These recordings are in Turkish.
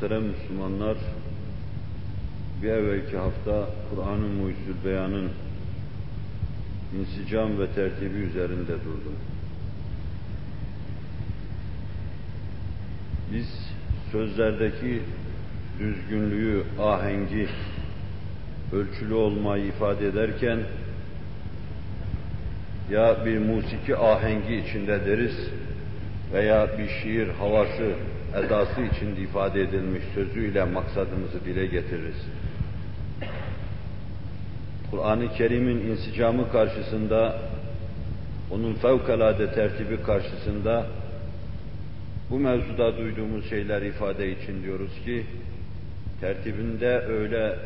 Muhterem Müslümanlar, bir evvelki hafta Kur'an-ı Beyan'ın insicam ve tertibi üzerinde durdum. Biz sözlerdeki düzgünlüğü, ahengi, ölçülü olmayı ifade ederken ya bir musiki ahengi içinde deriz veya bir şiir havası, edası içinde ifade edilmiş sözüyle maksadımızı dile getiririz. Kur'an-ı Kerim'in insicamı karşısında, onun fevkalade tertibi karşısında bu mevzuda duyduğumuz şeyler ifade için diyoruz ki, tertibinde öyle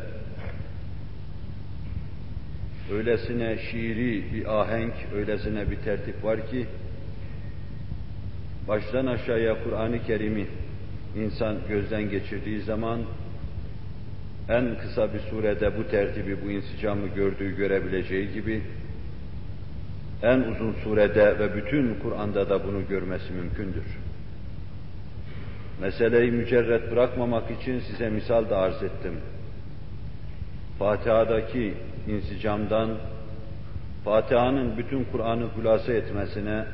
öylesine şiiri bir ahenk, öylesine bir tertip var ki, baştan aşağıya Kur'an-ı Kerim'i insan gözden geçirdiği zaman, en kısa bir surede bu tertibi, bu insicamı gördüğü, görebileceği gibi, en uzun surede ve bütün Kur'an'da da bunu görmesi mümkündür. Meseleyi mücerret bırakmamak için size misal da arz ettim. Fatiha'daki insicamdan, Fatiha'nın bütün Kur'an'ı hulasa etmesine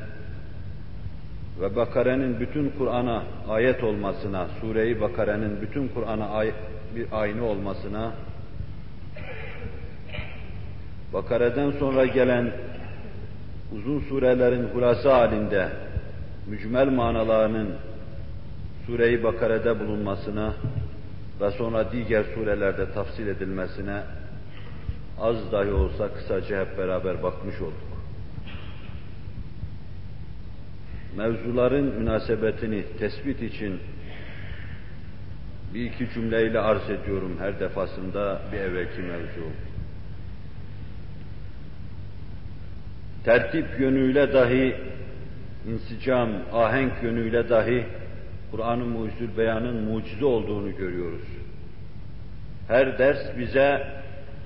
ve Bakare'nin bütün Kur'an'a ayet olmasına, Sure-i Bakare'nin bütün Kur'an'a bir aynı olmasına, Bakare'den sonra gelen uzun surelerin hulasa halinde mücmel manalarının Sure-i Bakare'de bulunmasına ve sonra diğer surelerde tafsil edilmesine az dahi olsa kısaca hep beraber bakmış olduk. Mevzuların münasebetini tespit için bir iki cümleyle arz ediyorum her defasında bir evvelki mevzu. Tertip yönüyle dahi, insicam, ahenk yönüyle dahi Kur'an-ı Mucizül Beyan'ın mucize olduğunu görüyoruz. Her ders bize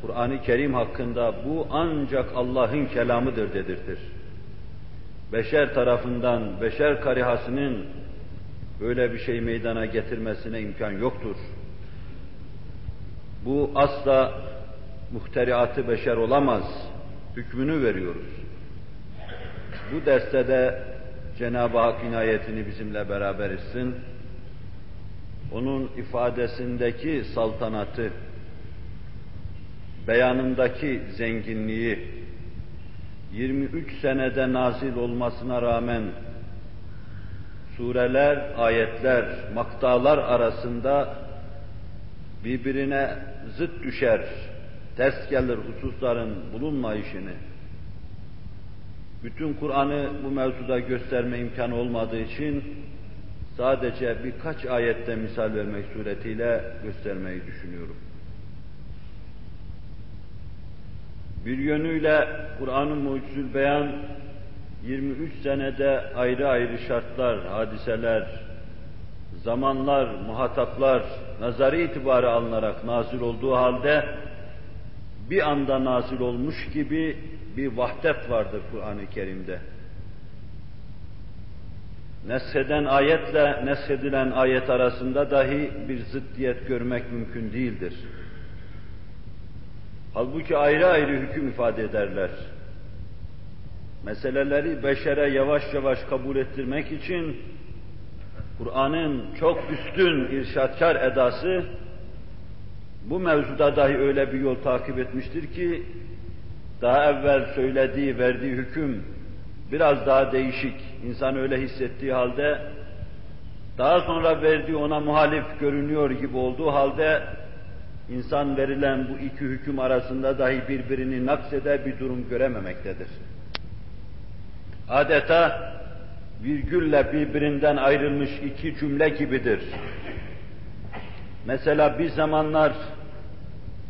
Kur'an-ı Kerim hakkında bu ancak Allah'ın kelamıdır dedirtir. Beşer tarafından, beşer karihasının böyle bir şey meydana getirmesine imkan yoktur. Bu asla muhteriatı beşer olamaz. Hükmünü veriyoruz. Bu derste de Cenab-ı Hak inayetini bizimle beraber etsin. Onun ifadesindeki saltanatı, beyanındaki zenginliği, 23 senede nazil olmasına rağmen sureler, ayetler, maktalar arasında birbirine zıt düşer, ters gelir hususların bulunmayışını, bütün Kur'an'ı bu mevzuda gösterme imkanı olmadığı için sadece birkaç ayette misal vermek suretiyle göstermeyi düşünüyorum. Bir yönüyle Kur'an-ı Mucizül Beyan 23 senede ayrı ayrı şartlar, hadiseler, zamanlar, muhataplar, nazari itibarı alınarak nazil olduğu halde bir anda nazil olmuş gibi bir vahdet vardır Kur'an-ı Kerim'de. Nesheden ayetle neshedilen ayet arasında dahi bir zıddiyet görmek mümkün değildir. Halbuki ayrı ayrı hüküm ifade ederler. Meseleleri beşere yavaş yavaş kabul ettirmek için Kur'an'ın çok üstün irşatkar edası bu mevzuda dahi öyle bir yol takip etmiştir ki daha evvel söylediği, verdiği hüküm biraz daha değişik. İnsan öyle hissettiği halde daha sonra verdiği ona muhalif görünüyor gibi olduğu halde insan verilen bu iki hüküm arasında dahi birbirini nakseder bir durum görememektedir. Adeta virgülle birbirinden ayrılmış iki cümle gibidir. Mesela bir zamanlar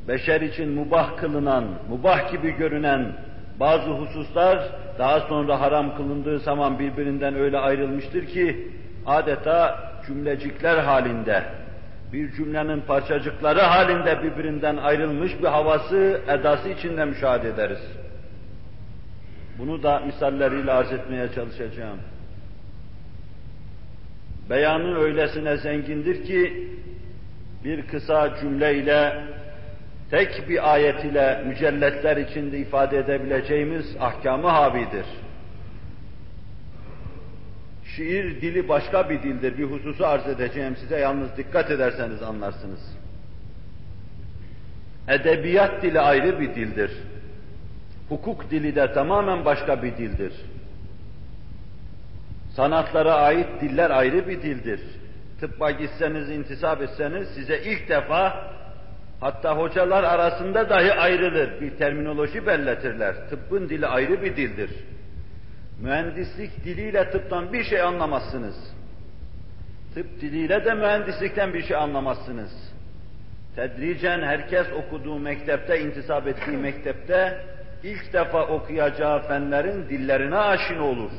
beşer için mubah kılınan, mubah gibi görünen bazı hususlar daha sonra haram kılındığı zaman birbirinden öyle ayrılmıştır ki adeta cümlecikler halinde, bir cümlenin parçacıkları halinde birbirinden ayrılmış bir havası, edası içinde müşahede ederiz. Bunu da misalleriyle arz etmeye çalışacağım. Beyanı öylesine zengindir ki bir kısa cümleyle, tek bir ayet ile mücelletler içinde ifade edebileceğimiz ahkamı havidir. Şiir dili başka bir dildir. Bir hususu arz edeceğim size. Yalnız dikkat ederseniz anlarsınız. Edebiyat dili ayrı bir dildir. Hukuk dili de tamamen başka bir dildir. Sanatlara ait diller ayrı bir dildir. Tıbba gitseniz, intisap etseniz size ilk defa hatta hocalar arasında dahi ayrılır. Bir terminoloji belletirler. Tıbbın dili ayrı bir dildir. Mühendislik diliyle tıptan bir şey anlamazsınız. Tıp diliyle de mühendislikten bir şey anlamazsınız. Tedricen herkes okuduğu mektepte, intisap ettiği mektepte ilk defa okuyacağı fenlerin dillerine aşina olur.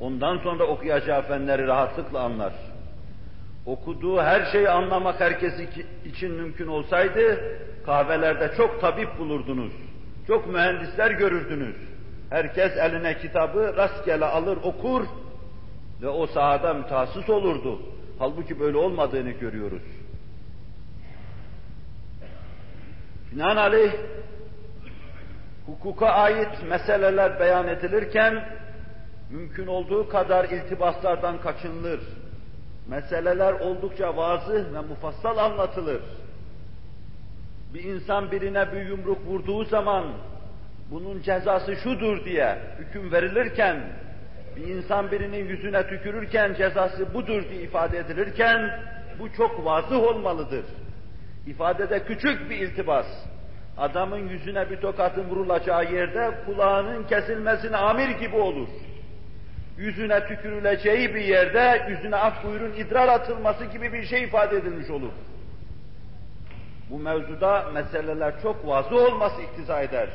Ondan sonra okuyacağı fenleri rahatlıkla anlar. Okuduğu her şeyi anlamak herkes için mümkün olsaydı, kahvelerde çok tabip bulurdunuz, çok mühendisler görürdünüz. Herkes eline kitabı rastgele alır okur ve o sahada mütehassıs olurdu. Halbuki böyle olmadığını görüyoruz. Binaenaleyh hukuka ait meseleler beyan edilirken mümkün olduğu kadar iltibaslardan kaçınılır. Meseleler oldukça vazı ve mufassal anlatılır. Bir insan birine bir yumruk vurduğu zaman bunun cezası şudur diye hüküm verilirken, bir insan birinin yüzüne tükürürken cezası budur diye ifade edilirken, bu çok vazıh olmalıdır. İfadede küçük bir iltibas, adamın yüzüne bir tokatın vurulacağı yerde kulağının kesilmesine amir gibi olur. Yüzüne tükürüleceği bir yerde yüzüne af buyurun idrar atılması gibi bir şey ifade edilmiş olur. Bu mevzuda meseleler çok vazı olması iktiza eder.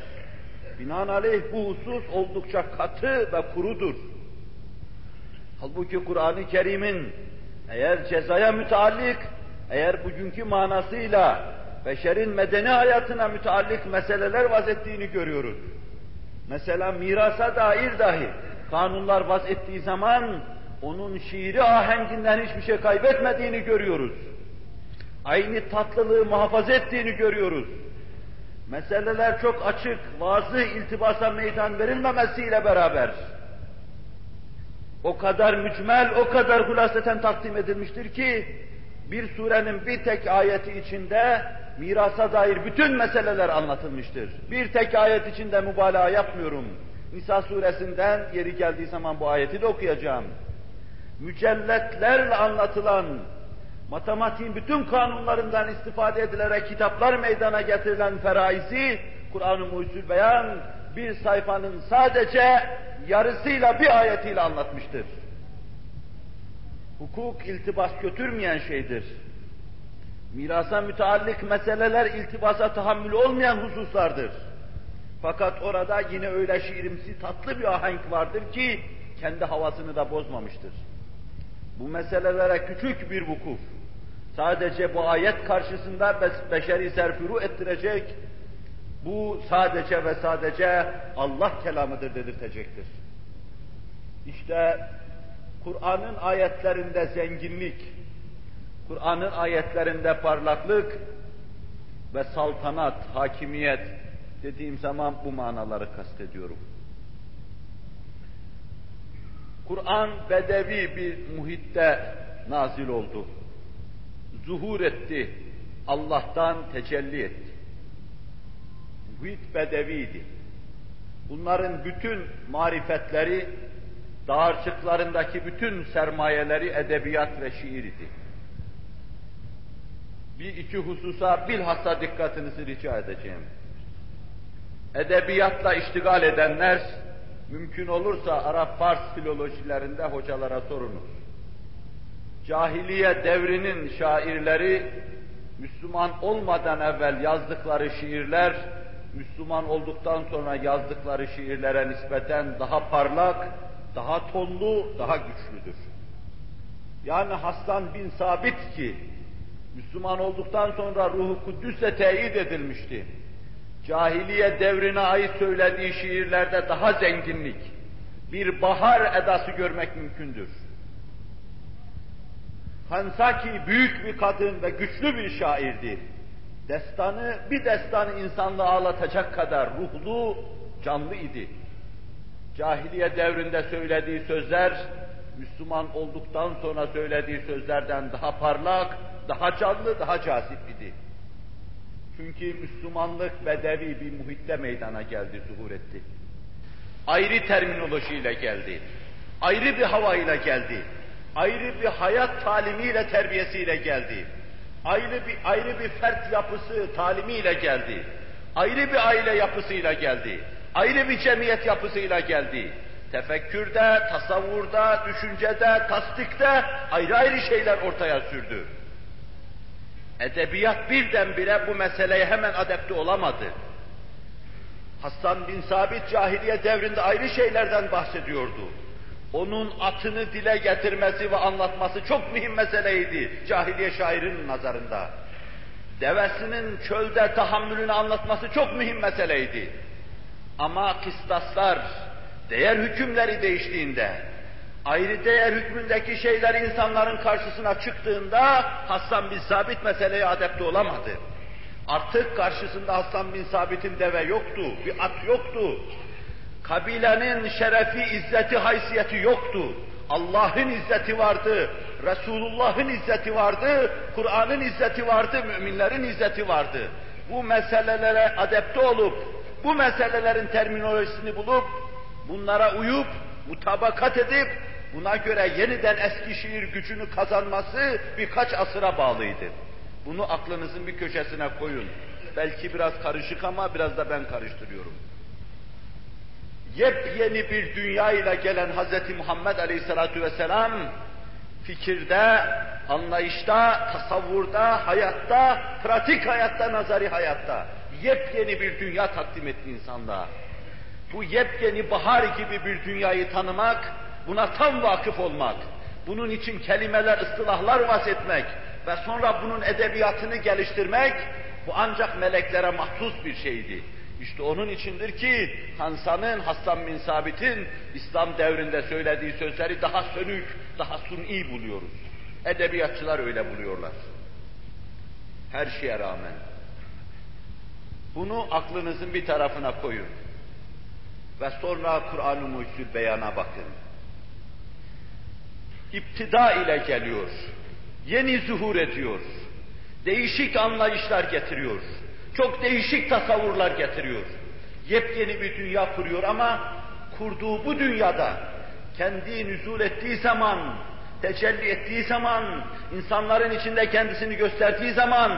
Binaenaleyh bu husus oldukça katı ve kurudur. Halbuki Kur'an-ı Kerim'in eğer cezaya müteallik, eğer bugünkü manasıyla beşerin medeni hayatına müteallik meseleler vaz ettiğini görüyoruz. Mesela mirasa dair dahi kanunlar vaz ettiği zaman onun şiiri ahenginden hiçbir şey kaybetmediğini görüyoruz. Aynı tatlılığı muhafaza ettiğini görüyoruz. Meseleler çok açık, vazı iltibasa meydan verilmemesiyle beraber o kadar mücmel, o kadar hulaseten takdim edilmiştir ki bir surenin bir tek ayeti içinde mirasa dair bütün meseleler anlatılmıştır. Bir tek ayet içinde mübalağa yapmıyorum. Nisa suresinden yeri geldiği zaman bu ayeti de okuyacağım. Mücelletlerle anlatılan, matematiğin bütün kanunlarından istifade edilerek kitaplar meydana getirilen feraizi, Kur'an-ı Mucizül Beyan bir sayfanın sadece yarısıyla bir ayetiyle anlatmıştır. Hukuk iltibas götürmeyen şeydir. Mirasa müteallik meseleler iltibasa tahammül olmayan hususlardır. Fakat orada yine öyle şiirimsi tatlı bir ahenk vardır ki kendi havasını da bozmamıştır. Bu meselelere küçük bir vukuf, sadece bu ayet karşısında beşeri serfuru ettirecek, bu sadece ve sadece Allah kelamıdır dedirtecektir. İşte Kur'an'ın ayetlerinde zenginlik, Kur'an'ın ayetlerinde parlaklık ve saltanat, hakimiyet dediğim zaman bu manaları kastediyorum. Kur'an bedevi bir muhitte nazil oldu. Zuhur etti. Allah'tan tecelli etti. Muhit bedeviydi. Bunların bütün marifetleri, dağarcıklarındaki bütün sermayeleri edebiyat ve şiir idi. Bir iki hususa bilhassa dikkatinizi rica edeceğim. Edebiyatla iştigal edenler, mümkün olursa Arap-Fars filolojilerinde hocalara sorunuz. Cahiliye devrinin şairleri, Müslüman olmadan evvel yazdıkları şiirler, Müslüman olduktan sonra yazdıkları şiirlere nispeten daha parlak, daha tonlu, daha güçlüdür. Yani Hasan bin Sabit ki, Müslüman olduktan sonra ruhu Kudüs'e teyit edilmişti. Cahiliye devrine ait söylediği şiirlerde daha zenginlik, bir bahar edası görmek mümkündür. Hansaki büyük bir kadın ve güçlü bir şairdi. Destanı, bir destanı insanlığı ağlatacak kadar ruhlu, canlı idi. Cahiliye devrinde söylediği sözler, Müslüman olduktan sonra söylediği sözlerden daha parlak, daha canlı, daha cazip idi. Çünkü Müslümanlık bedevi bir muhitte meydana geldi, zuhur etti. Ayrı terminolojiyle geldi. Ayrı bir havayla geldi. Ayrı bir hayat talimiyle, terbiyesiyle geldi. Ayrı bir, ayrı bir fert yapısı, talimiyle geldi. Ayrı bir aile yapısıyla geldi. Ayrı bir cemiyet yapısıyla geldi. Tefekkürde, tasavvurda, düşüncede, tasdikte ayrı ayrı şeyler ortaya sürdü. Edebiyat birdenbire bu meseleye hemen adapte olamadı. Hassan bin Sabit cahiliye devrinde ayrı şeylerden bahsediyordu. Onun atını dile getirmesi ve anlatması çok mühim meseleydi cahiliye şairinin nazarında. Devesinin çölde tahammülünü anlatması çok mühim meseleydi. Ama kıstaslar, değer hükümleri değiştiğinde, ayrı değer hükmündeki şeyler insanların karşısına çıktığında Hasan bin Sabit meseleye adapte olamadı. Artık karşısında Hasan bin Sabit'in deve yoktu, bir at yoktu. Kabilenin şerefi, izzeti, haysiyeti yoktu. Allah'ın izzeti vardı, Resulullah'ın izzeti vardı, Kur'an'ın izzeti vardı, müminlerin izzeti vardı. Bu meselelere adapte olup, bu meselelerin terminolojisini bulup, bunlara uyup, mutabakat edip, buna göre yeniden eski şiir gücünü kazanması birkaç asıra bağlıydı. Bunu aklınızın bir köşesine koyun. Belki biraz karışık ama biraz da ben karıştırıyorum. Yepyeni bir dünya ile gelen Hz. Muhammed Aleyhisselatü Vesselam fikirde, anlayışta, tasavvurda, hayatta, pratik hayatta, nazari hayatta yepyeni bir dünya takdim etti insanlığa. Bu yepyeni bahar gibi bir dünyayı tanımak, buna tam vakıf olmak, bunun için kelimeler, ıstılahlar vasfetmek ve sonra bunun edebiyatını geliştirmek, bu ancak meleklere mahsus bir şeydi. İşte onun içindir ki Hansa'nın, Hassan bin Sabit'in İslam devrinde söylediği sözleri daha sönük, daha suni buluyoruz. Edebiyatçılar öyle buluyorlar. Her şeye rağmen. Bunu aklınızın bir tarafına koyun. Ve sonra Kur'an-ı Mucizül Beyan'a bakın. İptida ile geliyor. Yeni zuhur ediyor. Değişik anlayışlar getiriyor. Çok değişik tasavvurlar getiriyor. Yepyeni bir dünya kuruyor ama kurduğu bu dünyada kendi nüzul ettiği zaman, tecelli ettiği zaman, insanların içinde kendisini gösterdiği zaman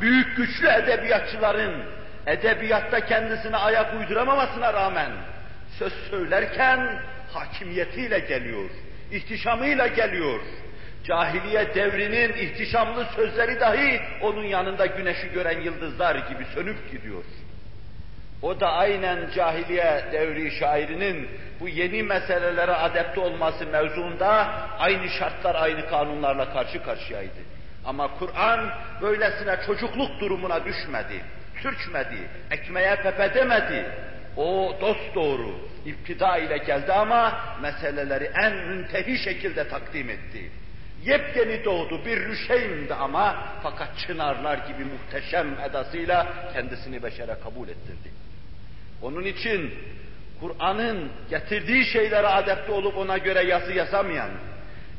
büyük güçlü edebiyatçıların edebiyatta kendisine ayak uyduramamasına rağmen söz söylerken hakimiyetiyle geliyor, ihtişamıyla geliyor. Cahiliye devrinin ihtişamlı sözleri dahi onun yanında güneşi gören yıldızlar gibi sönüp gidiyor. O da aynen cahiliye devri şairinin bu yeni meselelere adapte olması mevzuunda aynı şartlar, aynı kanunlarla karşı karşıyaydı. Ama Kur'an böylesine çocukluk durumuna düşmedi, sürçmedi, ekmeğe pepe demedi. O dost doğru, iptida ile geldi ama meseleleri en müntehi şekilde takdim etti. Yepyeni doğdu bir rüşeymdi ama fakat çınarlar gibi muhteşem edasıyla kendisini beşere kabul ettirdi. Onun için Kur'an'ın getirdiği şeylere adapte olup ona göre yazı yazamayan,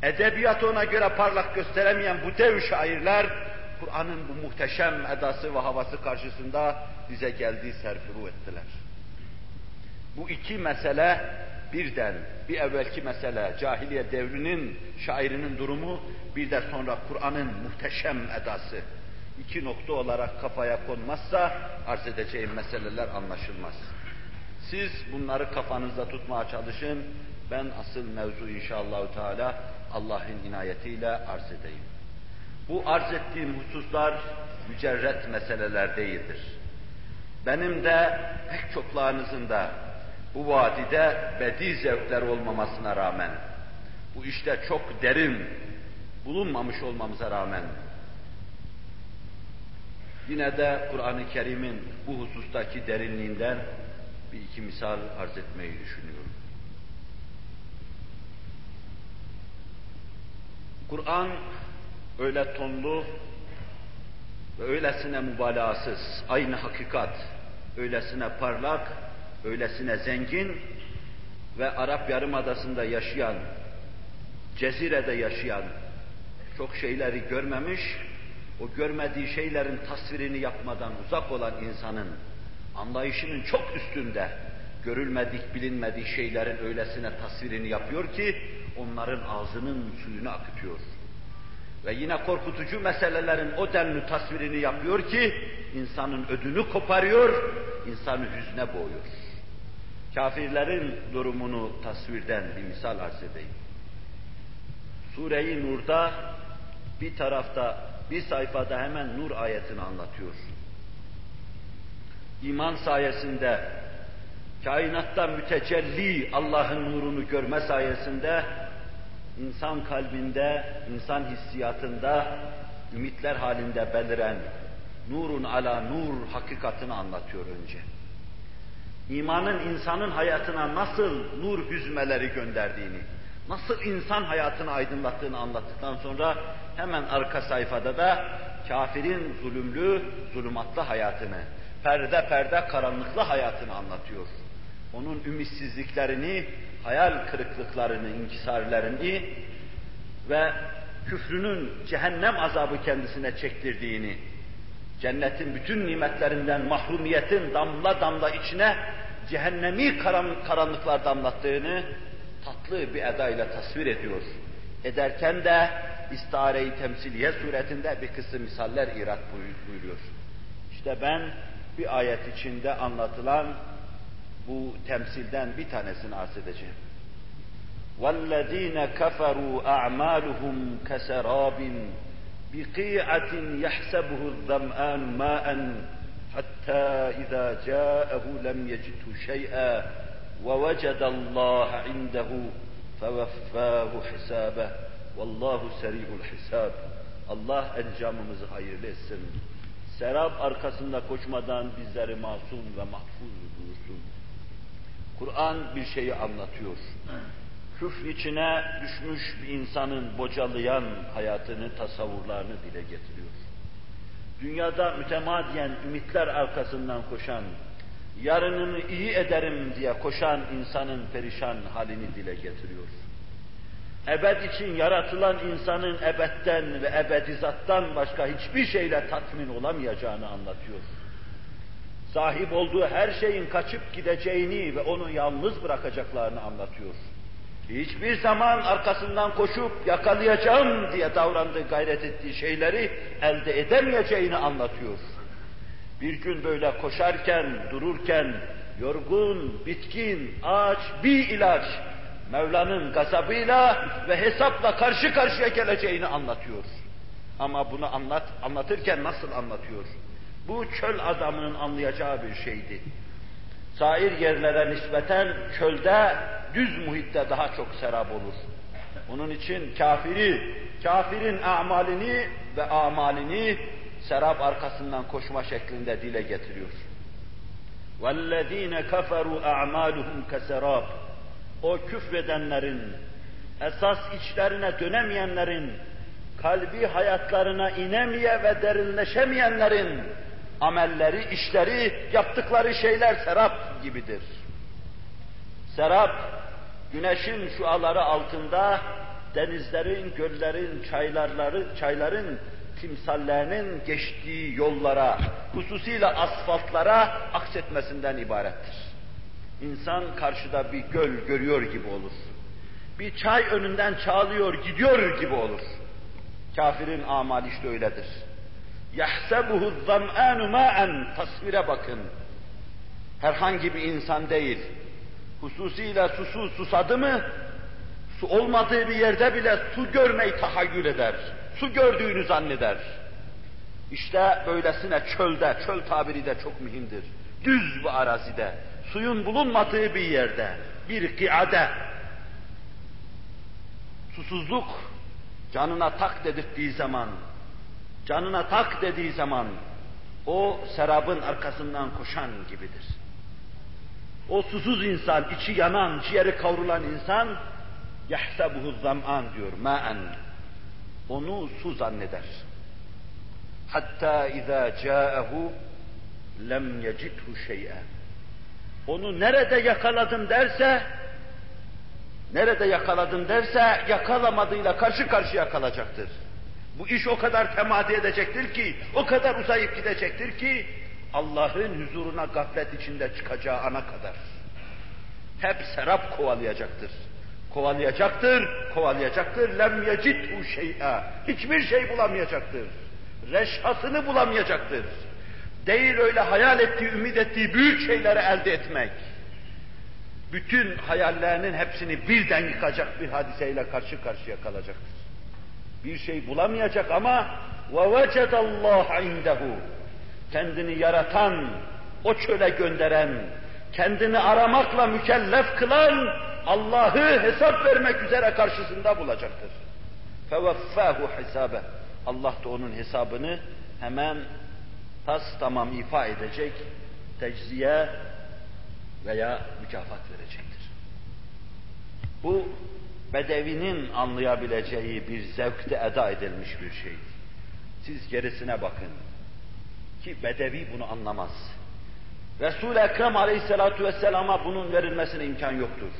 edebiyatı ona göre parlak gösteremeyen bu dev şairler, Kur'an'ın bu muhteşem edası ve havası karşısında bize geldiği serfuru ettiler. Bu iki mesele birden bir evvelki mesele cahiliye devrinin şairinin durumu bir de sonra Kur'an'ın muhteşem edası iki nokta olarak kafaya konmazsa arz edeceğim meseleler anlaşılmaz. Siz bunları kafanızda tutmaya çalışın. Ben asıl mevzu inşallah Teala Allah'ın inayetiyle arz edeyim. Bu arz ettiğim hususlar mücerret meseleler değildir. Benim de pek çoklarınızın da bu vadide bedi zevkler olmamasına rağmen, bu işte çok derin bulunmamış olmamıza rağmen, yine de Kur'an-ı Kerim'in bu husustaki derinliğinden bir iki misal arz etmeyi düşünüyorum. Kur'an öyle tonlu ve öylesine mübalağasız, aynı hakikat, öylesine parlak, öylesine zengin ve Arap Yarımadası'nda yaşayan, Cezire'de yaşayan, çok şeyleri görmemiş, o görmediği şeylerin tasvirini yapmadan uzak olan insanın anlayışının çok üstünde görülmedik, bilinmedik şeylerin öylesine tasvirini yapıyor ki onların ağzının suyunu akıtıyor. Ve yine korkutucu meselelerin o denli tasvirini yapıyor ki insanın ödünü koparıyor, insanı hüzne boğuyor. Kafirlerin durumunu tasvirden bir misal arz edeyim. Sure-i Nur'da bir tarafta, bir sayfada hemen Nur ayetini anlatıyor. İman sayesinde, kainatta mütecelli Allah'ın nurunu görme sayesinde, insan kalbinde, insan hissiyatında, ümitler halinde beliren nurun ala nur hakikatini anlatıyor önce. İmanın insanın hayatına nasıl nur hüzmeleri gönderdiğini, nasıl insan hayatını aydınlattığını anlattıktan sonra hemen arka sayfada da kafirin zulümlü, zulümatlı hayatını, perde perde karanlıklı hayatını anlatıyor. Onun ümitsizliklerini, hayal kırıklıklarını, inkisarlarını ve küfrünün cehennem azabı kendisine çektirdiğini, cennetin bütün nimetlerinden mahrumiyetin damla damla içine cehennemi karanlıklar damlattığını tatlı bir edayla tasvir ediyor. Ederken de istare-i temsiliye suretinde bir kısım misaller irat buyuruyor. İşte ben bir ayet içinde anlatılan bu temsilden bir tanesini arz edeceğim. وَالَّذ۪ينَ كَفَرُوا أَعْمَالُهُمْ كَسَرَابٍ بِقِيعَةٍ يَحْسَبُهُ الظَّمْآنُ مَاءً حَتَّى إِذَا جَاءَهُ لَمْ يَجِدْهُ شَيْئًا وَوَجَدَ اللّٰهَ عِنْدَهُ فَوَفَّاهُ حِسَابَهُ وَاللّٰهُ سَرِيعُ الْحِسَابِ Allah encamımızı hayırlı etsin. Serap arkasında koşmadan bizleri masum ve mahfuz buyursun. Kur'an bir şeyi anlatıyor. Küfr içine düşmüş bir insanın bocalayan hayatını, tasavvurlarını dile getiriyor. Dünyada mütemadiyen ümitler arkasından koşan, yarınını iyi ederim diye koşan insanın perişan halini dile getiriyor. Ebed için yaratılan insanın ebedden ve ebedizattan başka hiçbir şeyle tatmin olamayacağını anlatıyor. Sahip olduğu her şeyin kaçıp gideceğini ve onu yalnız bırakacaklarını anlatıyor. Hiçbir zaman arkasından koşup yakalayacağım diye davrandığı, gayret ettiği şeyleri elde edemeyeceğini anlatıyor. Bir gün böyle koşarken, dururken, yorgun, bitkin, aç, bir ilaç, Mevla'nın gazabıyla ve hesapla karşı karşıya geleceğini anlatıyor. Ama bunu anlat, anlatırken nasıl anlatıyor? Bu çöl adamının anlayacağı bir şeydi. Sair yerlere nispeten çölde, düz muhitte daha çok serap olur. Onun için kafiri, kafirin amalini ve amalini serap arkasından koşma şeklinde dile getiriyor. وَالَّذ۪ينَ كَفَرُوا اَعْمَالُهُمْ كَسَرَابٍ O küfredenlerin, esas içlerine dönemeyenlerin, kalbi hayatlarına inemeye ve derinleşemeyenlerin amelleri, işleri, yaptıkları şeyler serap gibidir. Serap, güneşin şuaları altında denizlerin, göllerin, çaylarları, çayların timsallerinin geçtiği yollara, hususiyle asfaltlara aksetmesinden ibarettir. İnsan karşıda bir göl görüyor gibi olur. Bir çay önünden çağlıyor, gidiyor gibi olur. Kafirin amali işte öyledir. يَحْسَبُهُ الظَّمْآنُ مَاءً Tasvire bakın. Herhangi bir insan değil. Hususiyle susuz susadı mı, su olmadığı bir yerde bile su görmeyi tahayyül eder su gördüğünü zanneder. İşte böylesine çölde, çöl tabiri de çok mühimdir. Düz bir arazide, suyun bulunmadığı bir yerde, bir kiade, susuzluk canına tak dedirttiği zaman, canına tak dediği zaman, o serabın arkasından koşan gibidir. O susuz insan, içi yanan, ciğeri kavrulan insan yahsabuhu zam'an diyor. Ma'en. Onu su zanneder. Hatta izâ câehu lem yecithu şey'e. Onu nerede yakaladım derse nerede yakaladım derse yakalamadığıyla karşı karşıya kalacaktır. Bu iş o kadar temadi edecektir ki, o kadar uzayıp gidecektir ki Allah'ın huzuruna gaflet içinde çıkacağı ana kadar. Hep serap kovalayacaktır. Kovalayacaktır, kovalayacaktır. Lem yecidhu şey'a. Hiçbir şey bulamayacaktır. Reşhasını bulamayacaktır. Değil öyle hayal ettiği, ümit ettiği büyük şeyleri elde etmek. Bütün hayallerinin hepsini birden yıkacak bir hadiseyle karşı karşıya kalacaktır. Bir şey bulamayacak ama وَوَجَدَ اللّٰهَ عِنْدَهُ Kendini yaratan, o çöle gönderen, kendini aramakla mükellef kılan Allah'ı hesap vermek üzere karşısında bulacaktır. فَوَفَّاهُ حِسَابَهُ Allah da onun hesabını hemen tas tamam ifa edecek, tecziye veya mükafat verecektir. Bu bedevinin anlayabileceği bir zevkte eda edilmiş bir şey. Siz gerisine bakın. Ki bedevi bunu anlamaz. Resul-i Ekrem aleyhissalatu vesselama bunun verilmesine imkan yoktur.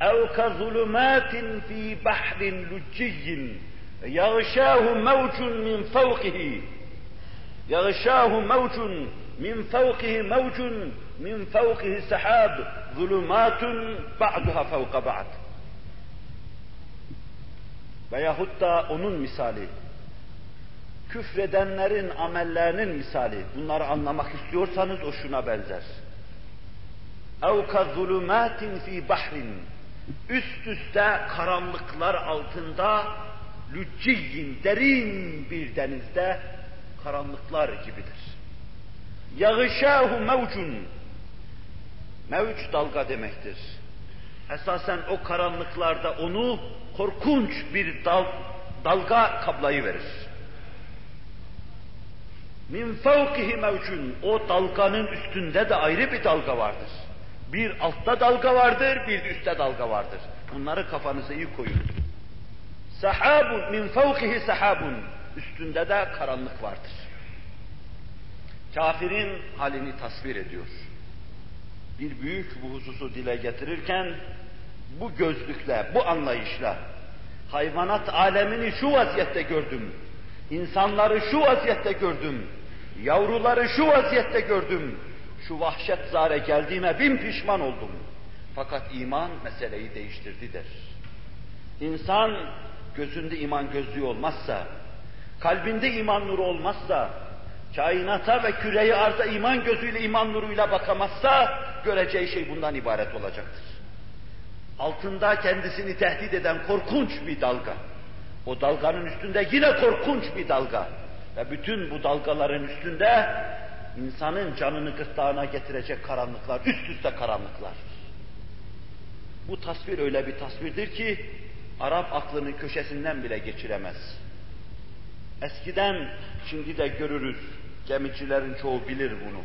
اَوْ كَظُلُمَاتٍ ف۪ي بَحْرٍ لُجِّيٍّ يَغْشَاهُ مَوْجٌ مِنْ فَوْقِهِ يَغْشَاهُ مَوْجٌ مِنْ فَوْقِهِ مَوْجٌ مِنْ فَوْقِهِ سَحَابٌ ظُلُمَاتٌ بَعْدُهَا فَوْقَ بَعْدٍ Veyahut da onun misali, küfredenlerin amellerinin misali, bunları anlamak istiyorsanız o şuna benzer. اَوْ كَظُلُمَاتٍ ف۪ي بَحْرٍ Üst üste karanlıklar altında, lücciyin, derin bir denizde karanlıklar gibidir. يَغْشَاهُ mevcun, Mevç dalga demektir. Esasen o karanlıklarda onu korkunç bir dal, dalga kablayı verir. Min fevkihi mevcun. O dalganın üstünde de ayrı bir dalga vardır. Bir altta dalga vardır, bir de üstte dalga vardır. Bunları kafanıza iyi koyun. Sahabun min fevkihi sahabun. Üstünde de karanlık vardır. Kafirin halini tasvir ediyor. Bir büyük bu hususu dile getirirken bu gözlükle, bu anlayışla hayvanat alemini şu vaziyette gördüm. İnsanları şu vaziyette gördüm. Yavruları şu vaziyette gördüm. Şu vahşet zare geldiğime bin pişman oldum. Fakat iman meseleyi değiştirdi der. İnsan gözünde iman gözlüğü olmazsa, kalbinde iman nuru olmazsa, kainata ve küreyi arza iman gözüyle, iman nuruyla bakamazsa, göreceği şey bundan ibaret olacaktır. Altında kendisini tehdit eden korkunç bir dalga. O dalganın üstünde yine korkunç bir dalga. Ve bütün bu dalgaların üstünde insanın canını gırtlağına getirecek karanlıklar, üst üste karanlıklar. Bu tasvir öyle bir tasvirdir ki Arap aklının köşesinden bile geçiremez. Eskiden, şimdi de görürüz, gemicilerin çoğu bilir bunu.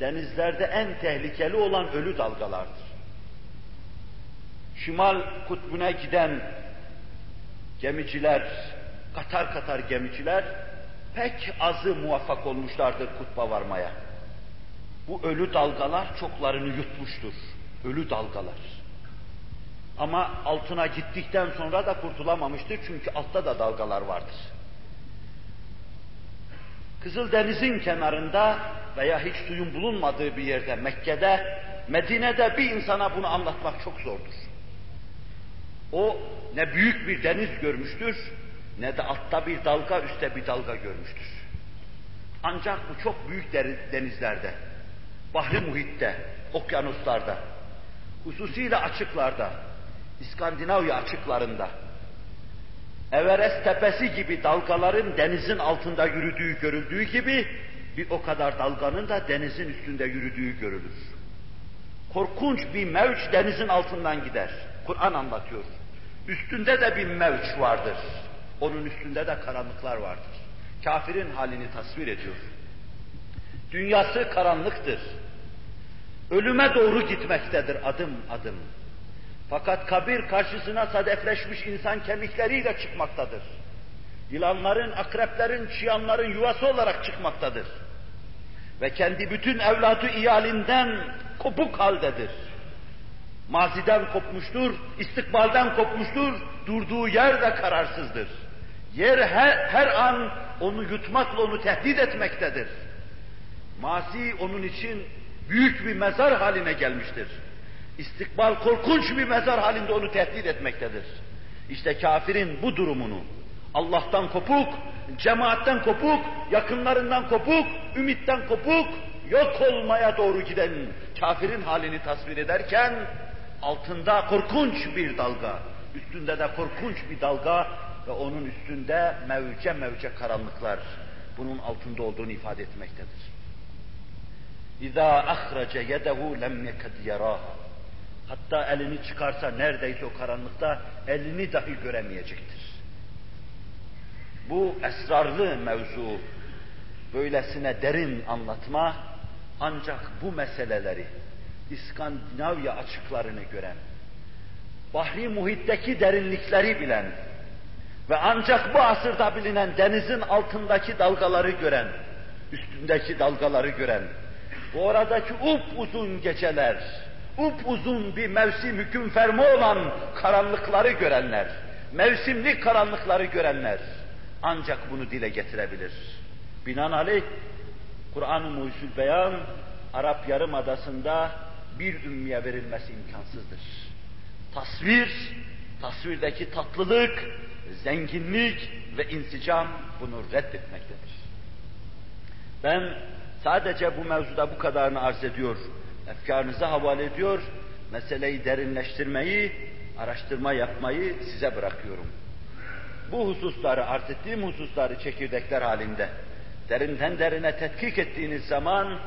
Denizlerde en tehlikeli olan ölü dalgalardır. Şimal kutbuna giden gemiciler, katar katar gemiciler, pek azı muvaffak olmuşlardır kutba varmaya. Bu ölü dalgalar çoklarını yutmuştur. Ölü dalgalar. Ama altına gittikten sonra da kurtulamamıştır çünkü altta da dalgalar vardır. Kızıldeniz'in kenarında veya hiç suyun bulunmadığı bir yerde Mekke'de, Medine'de bir insana bunu anlatmak çok zordur. O ne büyük bir deniz görmüştür, ne de altta bir dalga, üstte bir dalga görmüştür. Ancak bu çok büyük denizlerde, bahri muhitte, okyanuslarda, hususiyle açıklarda, İskandinavya açıklarında, Everest tepesi gibi dalgaların denizin altında yürüdüğü görüldüğü gibi, bir o kadar dalganın da denizin üstünde yürüdüğü görülür. Korkunç bir mevç denizin altından gider. Kur'an anlatıyor. Üstünde de bir mevç vardır. Onun üstünde de karanlıklar vardır. Kafirin halini tasvir ediyor. Dünyası karanlıktır. Ölüme doğru gitmektedir adım adım. Fakat kabir karşısına sadefleşmiş insan kemikleriyle çıkmaktadır. yılanların, akreplerin, çıyanların yuvası olarak çıkmaktadır. Ve kendi bütün evlatı iyalinden kopuk haldedir. Maziden kopmuştur, istikbalden kopmuştur, durduğu yer de kararsızdır. Yer her, her an onu yutmakla onu tehdit etmektedir. Mazi onun için büyük bir mezar haline gelmiştir. İstikbal korkunç bir mezar halinde onu tehdit etmektedir. İşte kafirin bu durumunu Allah'tan kopuk, cemaatten kopuk, yakınlarından kopuk, ümitten kopuk, yok olmaya doğru giden kafirin halini tasvir ederken altında korkunç bir dalga, üstünde de korkunç bir dalga ve onun üstünde mevce mevce karanlıklar bunun altında olduğunu ifade etmektedir. İza ahrace yedehu lem yekad yaraha. Hatta elini çıkarsa neredeyse o karanlıkta elini dahi göremeyecektir. Bu esrarlı mevzu böylesine derin anlatma ancak bu meseleleri İskandinavya açıklarını gören, bahri muhitteki derinlikleri bilen ve ancak bu asırda bilinen denizin altındaki dalgaları gören, üstündeki dalgaları gören, bu oradaki up uzun geceler, up uzun bir mevsim hüküm fermi olan karanlıkları görenler, mevsimlik karanlıkları görenler ancak bunu dile getirebilir. Binaenaleyh Kur'an-ı Mucizül Beyan Arap Yarımadası'nda bir ümmiye verilmesi imkansızdır. Tasvir, tasvirdeki tatlılık, zenginlik ve insicam bunu reddetmektedir. Ben sadece bu mevzuda bu kadarını arz ediyor, efkarınıza havale ediyor, meseleyi derinleştirmeyi, araştırma yapmayı size bırakıyorum. Bu hususları, arz ettiğim hususları çekirdekler halinde derinden derine tetkik ettiğiniz zaman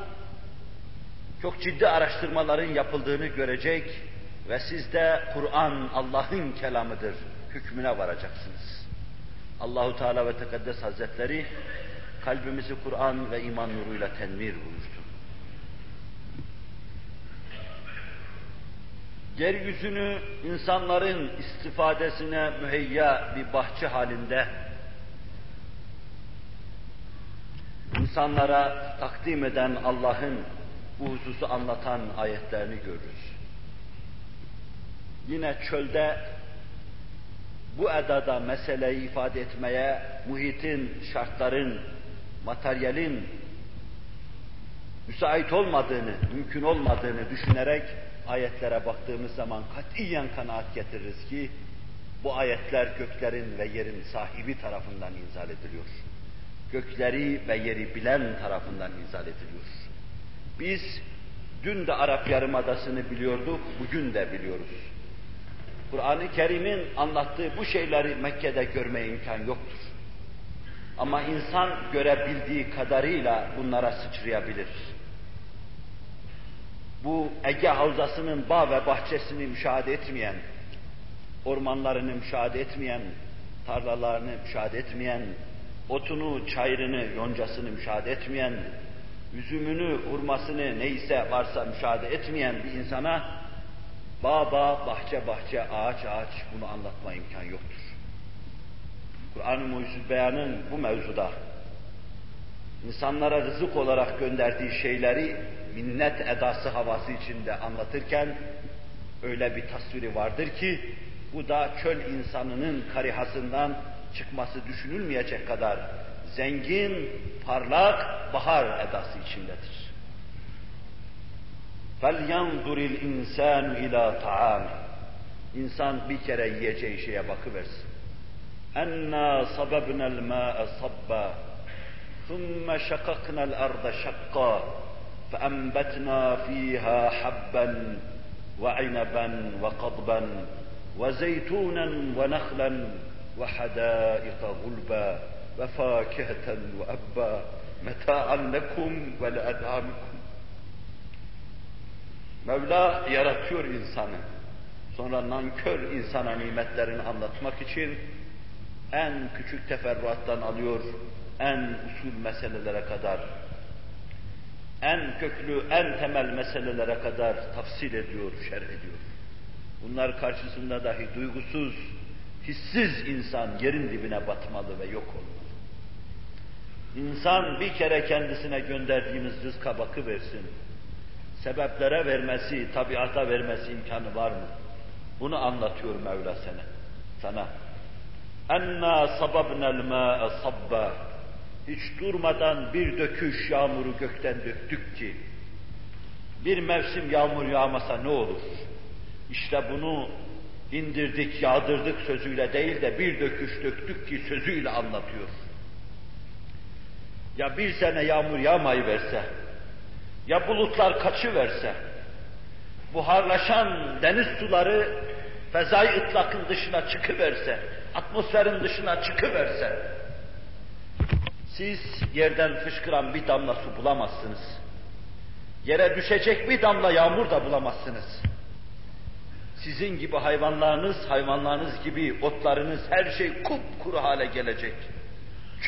çok ciddi araştırmaların yapıldığını görecek ve siz de Kur'an Allah'ın kelamıdır hükmüne varacaksınız. Allahu Teala ve Tekaddes Hazretleri kalbimizi Kur'an ve iman nuruyla tenvir buyurdu. Yeryüzünü insanların istifadesine müheyya bir bahçe halinde insanlara takdim eden Allah'ın bu hususu anlatan ayetlerini görürüz. Yine çölde bu edada meseleyi ifade etmeye muhitin, şartların, materyalin müsait olmadığını, mümkün olmadığını düşünerek ayetlere baktığımız zaman katiyen kanaat getiririz ki bu ayetler göklerin ve yerin sahibi tarafından inzal ediliyor. Gökleri ve yeri bilen tarafından inzal ediliyor. Biz dün de Arap Yarımadası'nı biliyorduk, bugün de biliyoruz. Kur'an-ı Kerim'in anlattığı bu şeyleri Mekke'de görmeye imkan yoktur. Ama insan görebildiği kadarıyla bunlara sıçrayabilir. Bu Ege Havzası'nın bağ ve bahçesini müşahede etmeyen, ormanlarını müşahede etmeyen, tarlalarını müşahede etmeyen, otunu, çayırını, yoncasını müşahede etmeyen, üzümünü, hurmasını neyse varsa müşahede etmeyen bir insana bağ bağ, bahçe bahçe, ağaç ağaç bunu anlatma imkan yoktur. Kur'an-ı Mucizül Beyan'ın bu mevzuda insanlara rızık olarak gönderdiği şeyleri minnet edası havası içinde anlatırken öyle bir tasviri vardır ki bu da çöl insanının karihasından çıkması düşünülmeyecek kadar zengin, parlak bahar edası içindedir. فَلْيَنْظُرِ الْإِنْسَانُ اِلَى طَعَامِ İnsan bir kere yiyeceği şeye bakıversin. أَنَّا صَبَبْنَا الْمَاءَ صَبَّا ثُمَّ شَقَقْنَا الْأَرْضَ شَقًّا فأنبتنا فيها حبا وعنبا وقضبا وزيتونا ونخلا وحدائق غلبا وفاكهة وأبا متاعا لكم ولأنعامكم Mevla yaratıyor insanı. Sonra nankör insana nimetlerini anlatmak için en küçük teferruattan alıyor, en usul meselelere kadar en köklü, en temel meselelere kadar tafsil ediyor, şerh ediyor. Bunlar karşısında dahi duygusuz, hissiz insan yerin dibine batmalı ve yok olmalı. İnsan bir kere kendisine gönderdiğimiz rızka bakıversin. Sebeplere vermesi, tabiata vermesi imkanı var mı? Bunu anlatıyor Mevla sana. Sana. Enna sababnel mâ'e sabba. Hiç durmadan bir döküş yağmuru gökten döktük ki, bir mevsim yağmur yağmasa ne olur? İşte bunu indirdik, yağdırdık sözüyle değil de bir döküş döktük ki sözüyle anlatıyor. Ya bir sene yağmur yağmayı verse, ya bulutlar kaçı verse, buharlaşan deniz suları fezai ıtlakın dışına çıkıverse, atmosferin dışına çıkıverse, siz yerden fışkıran bir damla su bulamazsınız. Yere düşecek bir damla yağmur da bulamazsınız. Sizin gibi hayvanlarınız, hayvanlarınız gibi otlarınız her şey kupkuru hale gelecek.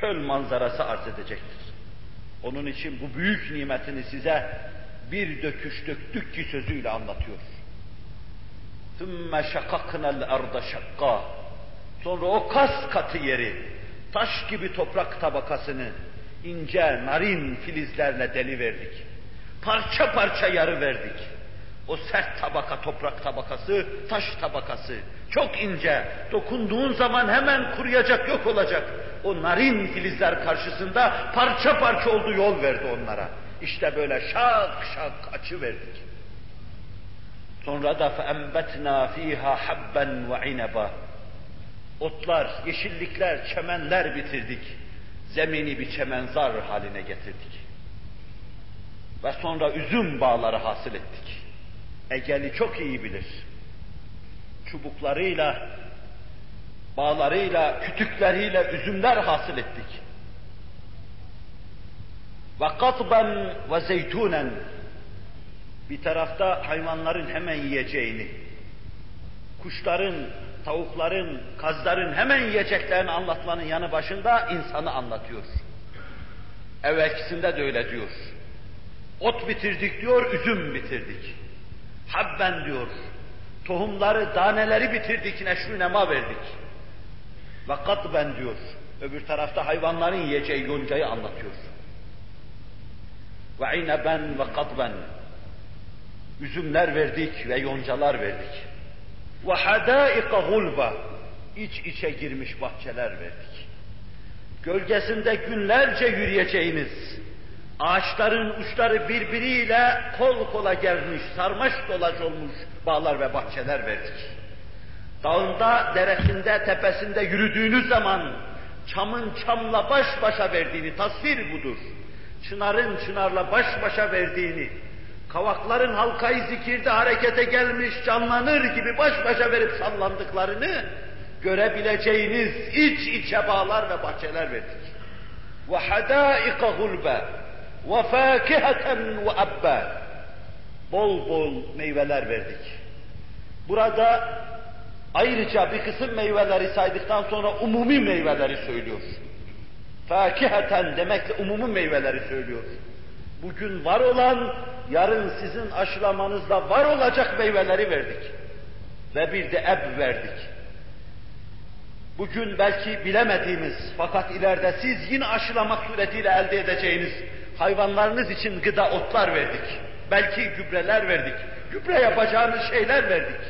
Çöl manzarası arz edecektir. Onun için bu büyük nimetini size bir döküş döktük ki sözüyle anlatıyor. ثُمَّ شَقَقْنَا الْاَرْضَ شَقَّا Sonra o kas katı yeri, taş gibi toprak tabakasını ince, narin filizlerle deli verdik. Parça parça yarı verdik. O sert tabaka, toprak tabakası, taş tabakası, çok ince, dokunduğun zaman hemen kuruyacak, yok olacak. O narin filizler karşısında parça parça oldu yol verdi onlara. İşte böyle şak şak açı verdik. Sonra da فَاَنْبَتْنَا ف۪يهَا حَبَّنْ وَعِنَبًا Otlar, yeşillikler, çemenler bitirdik. Zemini bir çemenzar haline getirdik. Ve sonra üzüm bağları hasıl ettik. Egeli çok iyi bilir. Çubuklarıyla, bağlarıyla, kütükleriyle üzümler hasıl ettik. Ve katben ve zeytunen bir tarafta hayvanların hemen yiyeceğini, kuşların, tavukların, kazların hemen yiyeceklerini anlatmanın yanı başında insanı anlatıyor. Evvelkisinde de öyle diyor. Ot bitirdik diyor, üzüm bitirdik. Habben diyor. Tohumları, daneleri bitirdik, neşru nema verdik. Ve katben diyor. Öbür tarafta hayvanların yiyeceği yoncayı anlatıyor. Ve ineben ve katben. Üzümler verdik ve yoncalar verdik. Ve hadaika gulba. İç içe girmiş bahçeler verdik. Gölgesinde günlerce yürüyeceğiniz, ağaçların uçları birbiriyle kol kola gelmiş, sarmaş dolaş olmuş bağlar ve bahçeler verdik. Dağında, deresinde, tepesinde yürüdüğünüz zaman çamın çamla baş başa verdiğini tasvir budur. Çınarın çınarla baş başa verdiğini, kavakların halkayı zikirde harekete gelmiş, canlanır gibi baş başa verip sallandıklarını görebileceğiniz iç içe bağlar ve bahçeler verdik. Ve hadaika ve abba. Bol bol meyveler verdik. Burada ayrıca bir kısım meyveleri saydıktan sonra umumi meyveleri söylüyor. Fakiheten demekle umumi meyveleri söylüyor. Bugün var olan, yarın sizin aşılamanızda var olacak meyveleri verdik. Ve bir de eb verdik. Bugün belki bilemediğimiz fakat ileride siz yine aşılamak suretiyle elde edeceğiniz hayvanlarınız için gıda otlar verdik. Belki gübreler verdik. Gübre yapacağınız şeyler verdik.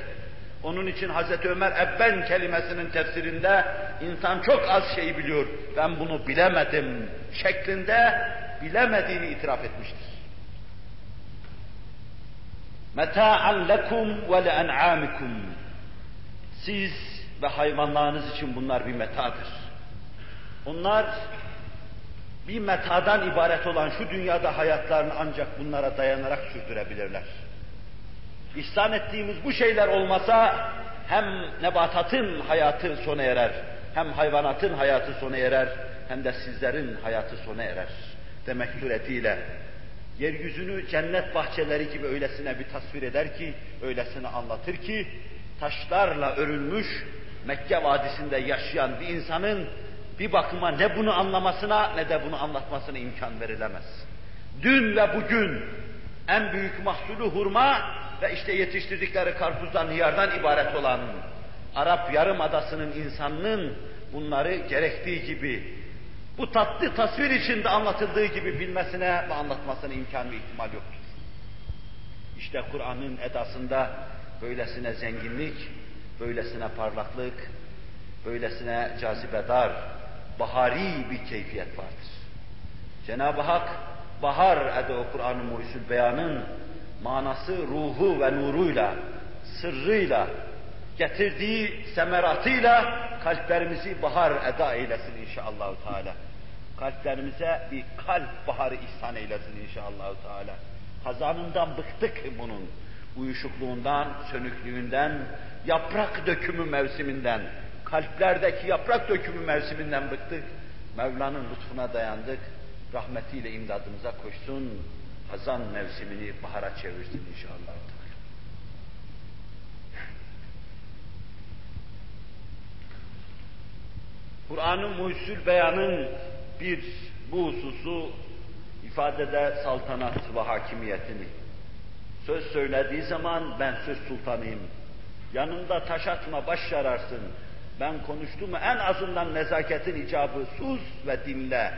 Onun için Hazreti Ömer ebben kelimesinin tefsirinde insan çok az şey biliyor. Ben bunu bilemedim şeklinde bilemediğini itiraf etmiştir. Meta'an lekum ve le'en'amikum. Siz ve hayvanlarınız için bunlar bir metadır. Onlar bir metadan ibaret olan şu dünyada hayatlarını ancak bunlara dayanarak sürdürebilirler. İhsan ettiğimiz bu şeyler olmasa hem nebatatın hayatı sona erer, hem hayvanatın hayatı sona erer, hem de sizlerin hayatı sona erer demek suretiyle yeryüzünü cennet bahçeleri gibi öylesine bir tasvir eder ki, öylesine anlatır ki, taşlarla örülmüş Mekke vadisinde yaşayan bir insanın bir bakıma ne bunu anlamasına ne de bunu anlatmasına imkan verilemez. Dün ve bugün en büyük mahsulü hurma ve işte yetiştirdikleri karpuzdan, hıyardan ibaret olan Arap Yarımadası'nın insanının bunları gerektiği gibi, bu tatlı tasvir içinde anlatıldığı gibi bilmesine ve anlatmasına imkan ve ihtimal yoktur. İşte Kur'an'ın edasında böylesine zenginlik, böylesine parlaklık, böylesine cazibedar, bahari bir keyfiyet vardır. Cenab-ı Hak bahar edo Kur'an-ı Muhyüzül Beyan'ın manası ruhu ve nuruyla, sırrıyla, getirdiği semeratıyla kalplerimizi bahar eda eylesin inşallah Teala. Kalplerimize bir kalp baharı ihsan eylesin inşallah Teala. Hazanından bıktık bunun. Uyuşukluğundan, sönüklüğünden, yaprak dökümü mevsiminden, kalplerdeki yaprak dökümü mevsiminden bıktık. Mevla'nın lütfuna dayandık. Rahmetiyle imdadımıza koşsun. Hazan mevsimini bahara çevirsin inşallah. Kur'an-ı Beyan'ın bir bu hususu ifadede saltanat ve hakimiyetini. Söz söylediği zaman ben söz sultanıyım. Yanında taş atma baş yararsın. Ben konuştum en azından nezaketin icabı sus ve dinle.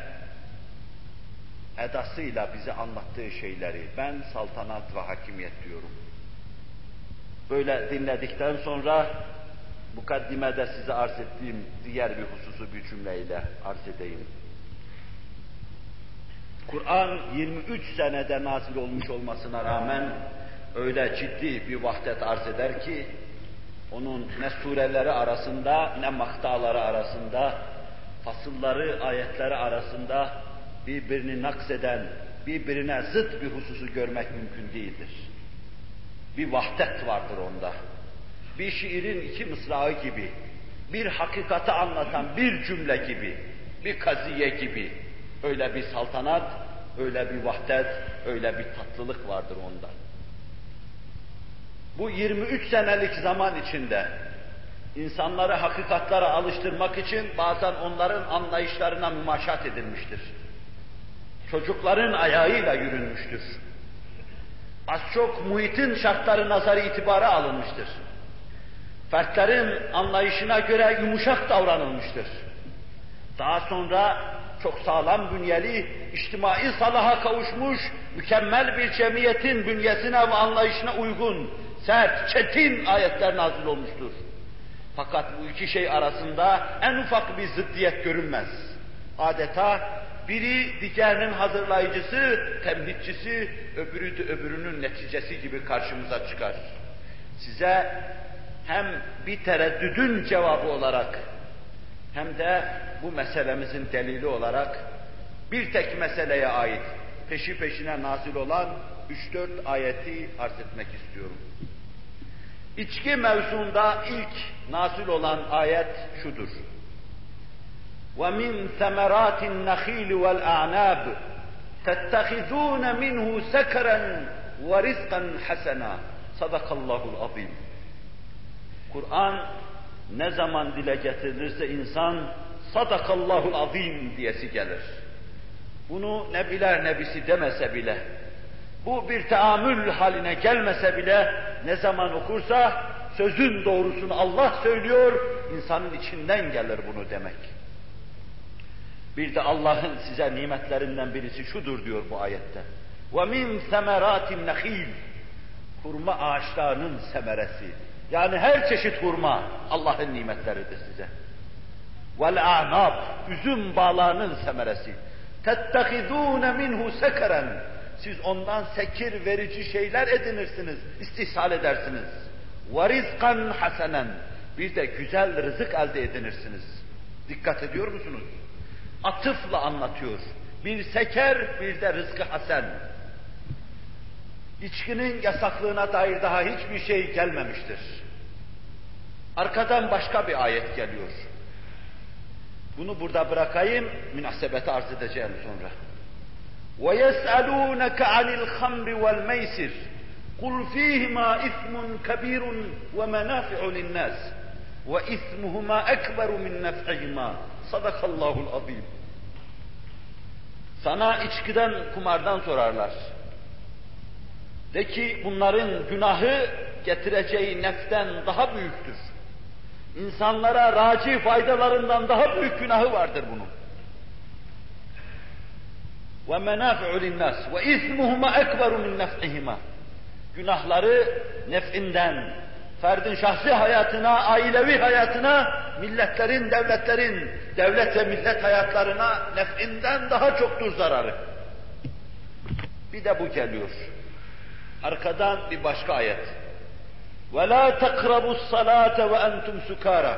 Edasıyla bize anlattığı şeyleri ben saltanat ve hakimiyet diyorum. Böyle dinledikten sonra mukaddimede size arz ettiğim diğer bir hususu bir cümleyle arz edeyim. Kur'an 23 senede nazil olmuş olmasına rağmen öyle ciddi bir vahdet arz eder ki onun ne sureleri arasında ne maktaları arasında fasılları, ayetleri arasında birbirini nakseden, birbirine zıt bir hususu görmek mümkün değildir. Bir vahdet vardır onda. Bir şiirin iki mısrağı gibi, bir hakikati anlatan bir cümle gibi, bir kaziye gibi, öyle bir saltanat, öyle bir vahdet, öyle bir tatlılık vardır onda. Bu 23 senelik zaman içinde insanları hakikatlara alıştırmak için bazen onların anlayışlarına mümaşat edilmiştir. Çocukların ayağıyla yürünmüştür. Az çok muhitin şartları nazarı itibara alınmıştır. Fertlerin anlayışına göre yumuşak davranılmıştır. Daha sonra çok sağlam bünyeli, içtimai salaha kavuşmuş, mükemmel bir cemiyetin bünyesine ve anlayışına uygun, sert, çetin ayetler nazil olmuştur. Fakat bu iki şey arasında en ufak bir zıddiyet görünmez. Adeta biri diğerinin hazırlayıcısı, temhidçisi, öbürü de öbürünün neticesi gibi karşımıza çıkar. Size hem bir tereddüdün cevabı olarak hem de bu meselemizin delili olarak bir tek meseleye ait peşi peşine nazil olan 3-4 ayeti arz etmek istiyorum. İçki mevzunda ilk nazil olan ayet şudur. وَمِنْ ثَمَرَاتِ النَّخِيلِ وَالْاَعْنَابِ تَتَّخِذُونَ مِنْهُ سَكَرًا وَرِزْقًا حَسَنًا Sadakallahul azim. Kur'an ne zaman dile getirilirse insan sadakallahul azim diyesi gelir. Bunu nebiler nebisi demese bile, bu bir teamül haline gelmese bile ne zaman okursa sözün doğrusunu Allah söylüyor, insanın içinden gelir bunu demek. Bir de Allah'ın size nimetlerinden birisi şudur diyor bu ayette. وَمِنْ ثَمَرَاتِ النَّخِيلِ Hurma ağaçlarının semeresi. Yani her çeşit hurma Allah'ın nimetleridir size. وَالْاَعْنَابِ Üzüm bağlarının semeresi. تَتَّخِذُونَ مِنْهُ سَكَرًا Siz ondan sekir verici şeyler edinirsiniz, istihsal edersiniz. وَرِزْقًا حَسَنًا Bir de güzel rızık elde edinirsiniz. Dikkat ediyor musunuz? Atıfla anlatıyor. Bir seker, bir de rızkı hasen. İçkinin yasaklığına dair daha hiçbir şey gelmemiştir. Arkadan başka bir ayet geliyor. Bunu burada bırakayım, münasebeti arz edeceğim sonra. وَيَسْأَلُونَكَ عَنِ الْخَمْرِ وَالْمَيْسِرِ قُلْ فِيهِمَا إِثْمٌ كَبِيرٌ وَمَنَافِعُ لِلنَّاسِ وَإِثْمُهُمَا أَكْبَرُ مِنْ نَفْعِهِمَا صَدَقَ اللّٰهُ الْعَظِيمُ Sana içkiden, kumardan sorarlar. De ki bunların günahı getireceği neften daha büyüktür. İnsanlara raci faydalarından daha büyük günahı vardır bunun. Ve menafi'u linnas ve ismuhuma ekberu min nef'ihima. Günahları nef'inden, ferdin şahsi hayatına, ailevi hayatına, milletlerin, devletlerin, devlet ve millet hayatlarına nef'inden daha çoktur zararı. Bir de bu geliyor. Arkadan bir başka ayet. وَلَا تَقْرَبُوا الصَّلَاةَ وَاَنْتُمْ سُكَارًا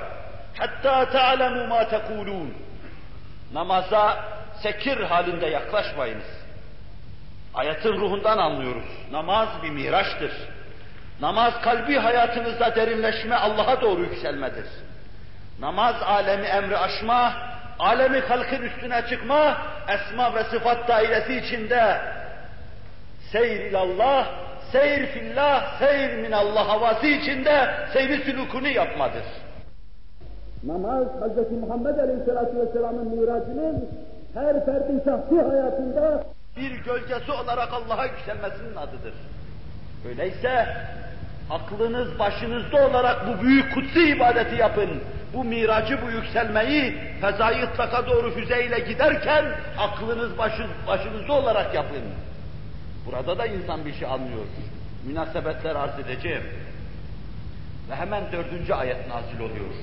حَتَّى تَعْلَمُوا مَا تَقُولُونَ Namaza sekir halinde yaklaşmayınız. Ayetin ruhundan anlıyoruz. Namaz bir miraçtır. Namaz kalbi hayatınızda derinleşme, Allah'a doğru yükselmedir. Namaz alemi emri aşma, alemi halkın üstüne çıkma, esma ve sıfat dairesi içinde seyr ilallah, seyr fillah, seyr minallah havası içinde seyri sülukunu yapmadır. Namaz Hz. Muhammed Aleyhisselatü Vesselam'ın miracının her ferdin şahsi hayatında bir gölgesi olarak Allah'a yükselmesinin adıdır. Öyleyse aklınız başınızda olarak bu büyük kutsi ibadeti yapın. Bu miracı, bu yükselmeyi fezai ıtlaka doğru füzeyle giderken aklınız başı, başınızda olarak yapın. Burada da insan bir şey anlıyor. Münasebetler arz edeceğim. Ve hemen dördüncü ayet nazil oluyor.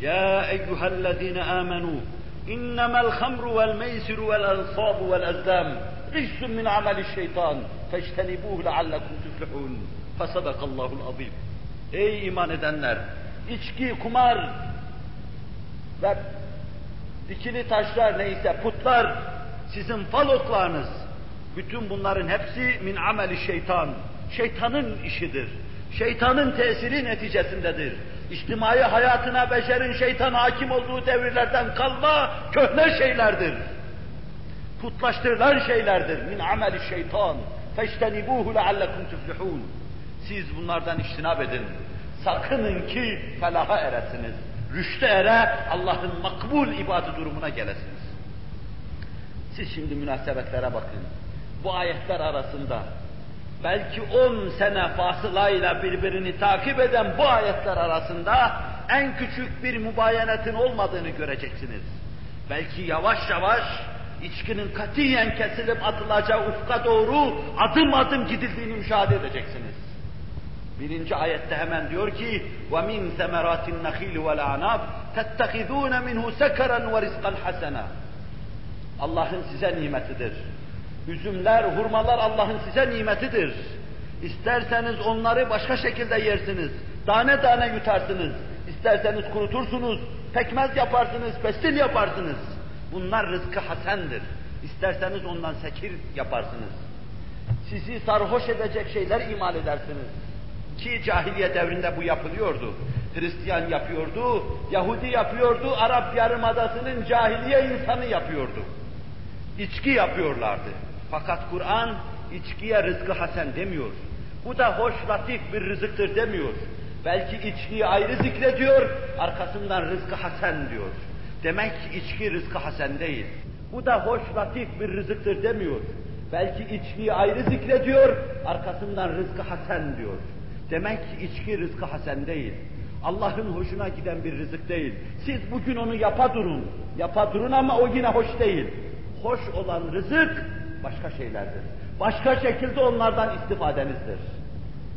Ya eyyühellezine amenu vel meysir vel ansabu vel azlam ricsun min ameli şeytan feçtenibuhu leallekum tuflihun. Fesadakallahu azim. Ey iman edenler! içki, kumar ve dikili taşlar neyse putlar sizin faloklarınız bütün bunların hepsi min ameli şeytan. Şeytanın işidir. Şeytanın tesiri neticesindedir. İçtimai hayatına beşerin şeytan hakim olduğu devirlerden kalma köhne şeylerdir. Putlaştırılan şeylerdir. Min ameli şeytan. Feştenibuhu leallekum tuflihun. Siz bunlardan iştinab edin. Sakının ki felaha eresiniz. Rüşte ere Allah'ın makbul ibadı durumuna gelesiniz. Siz şimdi münasebetlere bakın bu ayetler arasında belki on sene fasılayla birbirini takip eden bu ayetler arasında en küçük bir mübayenetin olmadığını göreceksiniz. Belki yavaş yavaş içkinin katiyen kesilip atılacağı ufka doğru adım adım gidildiğini müşahede edeceksiniz. Birinci ayette hemen diyor ki وَمِنْ ثَمَرَاتِ النَّخِيلِ وَالْاَعْنَابِ تَتَّخِذُونَ مِنْهُ سَكَرًا وَرِزْقًا حَسَنًا Allah'ın size nimetidir. Üzümler, hurmalar Allah'ın size nimetidir. İsterseniz onları başka şekilde yersiniz. Tane tane yutarsınız. İsterseniz kurutursunuz, pekmez yaparsınız, pestil yaparsınız. Bunlar rızkı hasendir. İsterseniz ondan sekir yaparsınız. Sizi sarhoş edecek şeyler imal edersiniz. Ki cahiliye devrinde bu yapılıyordu. Hristiyan yapıyordu, Yahudi yapıyordu, Arap Yarımadası'nın cahiliye insanı yapıyordu. İçki yapıyorlardı. Fakat Kur'an içkiye rızkı hasen demiyor. Bu da hoş, latif bir rızıktır demiyor. Belki içkiyi ayrı zikrediyor, arkasından rızkı hasen diyor. Demek ki içki rızkı hasen değil. Bu da hoş, latif bir rızıktır demiyor. Belki içkiyi ayrı zikrediyor, arkasından rızkı hasen diyor. Demek ki içki rızkı hasen değil. Allah'ın hoşuna giden bir rızık değil. Siz bugün onu yapa durun. Yapa durun ama o yine hoş değil. Hoş olan rızık başka şeylerdir. Başka şekilde onlardan istifadenizdir.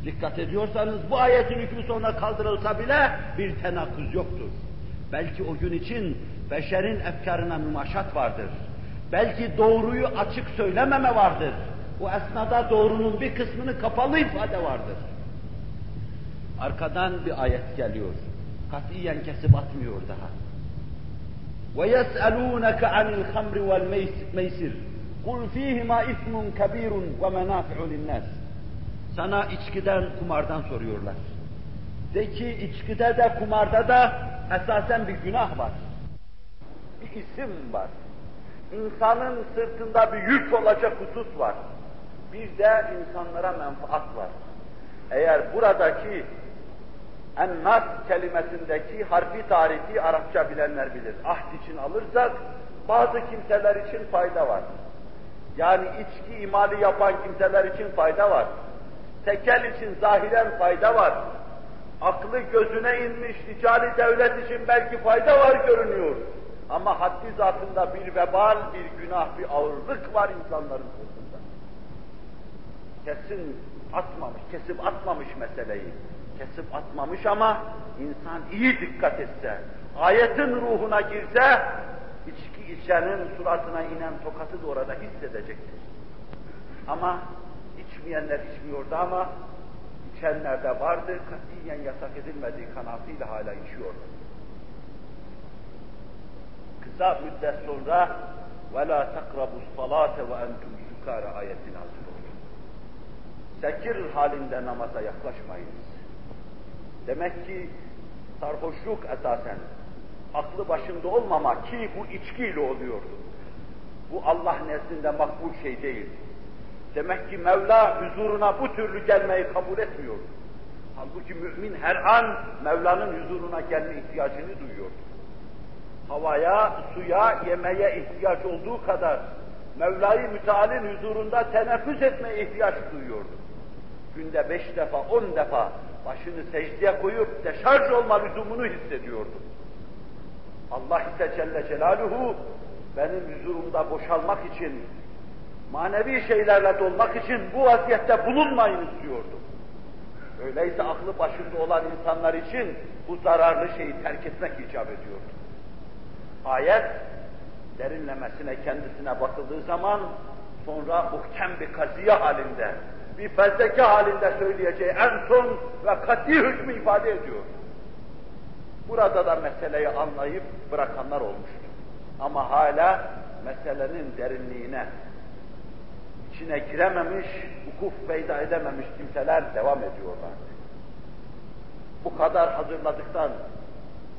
Dikkat ediyorsanız bu ayetin hükmü sonra kaldırılsa bile bir tenakuz yoktur. Belki o gün için beşerin efkarına mümaşat vardır. Belki doğruyu açık söylememe vardır. Bu esnada doğrunun bir kısmını kapalı ifade vardır. Arkadan bir ayet geliyor. Katiyen kesip atmıyor daha. وَيَسْأَلُونَكَ عَنِ الْخَمْرِ وَالْمَيْسِرِ Kul fihima ismun kabirun ve menafi'u. Sana içkiden, kumardan soruyorlar. De ki içkide de kumarda da esasen bir günah var. Bir isim var. İnsanın sırtında bir yük olacak husus var. Bir de insanlara menfaat var. Eğer buradaki ennas kelimesindeki harfi tarifi Arapça bilenler bilir. Ahd için alırsak bazı kimseler için fayda var. Yani içki imali yapan kimseler için fayda var. Tekel için zahiren fayda var. aklı gözüne inmiş ticari devlet için belki fayda var görünüyor. Ama haddi zatında bir vebal, bir günah, bir ağırlık var insanların sırtında. Kesin atmamış, kesip atmamış meseleyi. Kesip atmamış ama insan iyi dikkat etse, ayetin ruhuna girse, içenin suratına inen tokatı da orada hissedecektir. Ama içmeyenler içmiyordu ama içenler de vardı, katiyen yasak edilmediği kanaatiyle hala içiyorlar. Kısa müddet sonra وَلَا تَقْرَبُوا الصَّلَاةَ وَاَنْتُمْ سُكَارَ ayeti nazil oldu. Sekir halinde namaza yaklaşmayınız. Demek ki sarhoşluk esasen aklı başında olmama ki bu içkiyle oluyordu. Bu Allah nezdinde makbul şey değil. Demek ki Mevla huzuruna bu türlü gelmeyi kabul etmiyor. Halbuki mümin her an Mevla'nın huzuruna gelme ihtiyacını duyuyor. Havaya, suya, yemeğe ihtiyaç olduğu kadar Mevla-i Müteal'in huzurunda teneffüs etmeye ihtiyaç duyuyordu. Günde beş defa, on defa başını secdeye koyup deşarj olma lüzumunu hissediyordu. Allah ise Celle Celaluhu benim huzurumda boşalmak için, manevi şeylerle dolmak için bu vaziyette bulunmayın istiyordu. Öyleyse aklı başında olan insanlar için bu zararlı şeyi terk etmek icap ediyordu. Ayet derinlemesine kendisine bakıldığı zaman sonra muhkem bir kaziye halinde, bir fezleke halinde söyleyeceği en son ve kat'i hükmü ifade ediyor. Burada da meseleyi anlayıp bırakanlar olmuştur. Ama hala meselenin derinliğine, içine girememiş, hukuk peyda edememiş kimseler devam ediyorlar. Bu kadar hazırladıktan,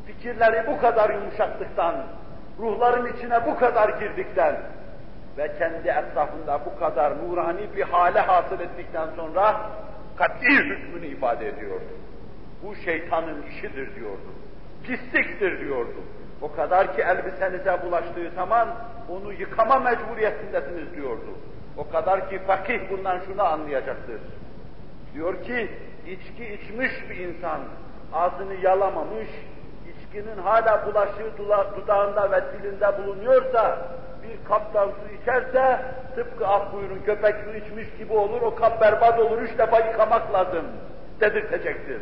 fikirleri bu kadar yumuşattıktan, ruhların içine bu kadar girdikten ve kendi etrafında bu kadar nurani bir hale hasıl ettikten sonra kat'i hükmünü ifade ediyordu. Bu şeytanın işidir diyordu. Pisliktir diyordu. O kadar ki elbisenize bulaştığı zaman onu yıkama mecburiyetindesiniz diyordu. O kadar ki fakih bundan şunu anlayacaktır. Diyor ki içki içmiş bir insan ağzını yalamamış, içkinin hala bulaşığı dudağında ve dilinde bulunuyorsa, bir kaptan su içerse, tıpkı ah buyurun köpek su içmiş gibi olur, o kap berbat olur, üç defa yıkamak lazım dedirtecektir.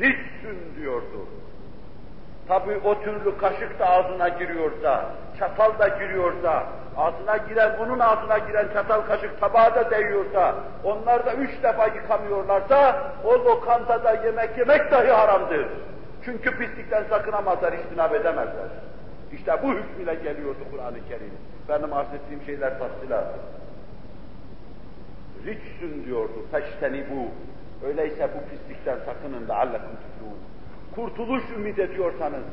Rizsün diyordu. Tabi o türlü kaşık da ağzına giriyorsa, çatal da giriyorsa, ağzına giren, bunun ağzına giren çatal kaşık tabağa da değiyorsa, onlar da üç defa yıkamıyorlarsa, o lokantada yemek yemek dahi haramdır. Çünkü pislikten sakınamazlar, iştinab edemezler. İşte bu hükmüyle geliyordu Kur'an-ı Kerim. Benim arz ettiğim şeyler tafsilat. Ricsun diyordu, feşteni bu. Öyleyse bu pislikten sakının da allekum tuflûn. Kurtuluş ümit ediyorsanız,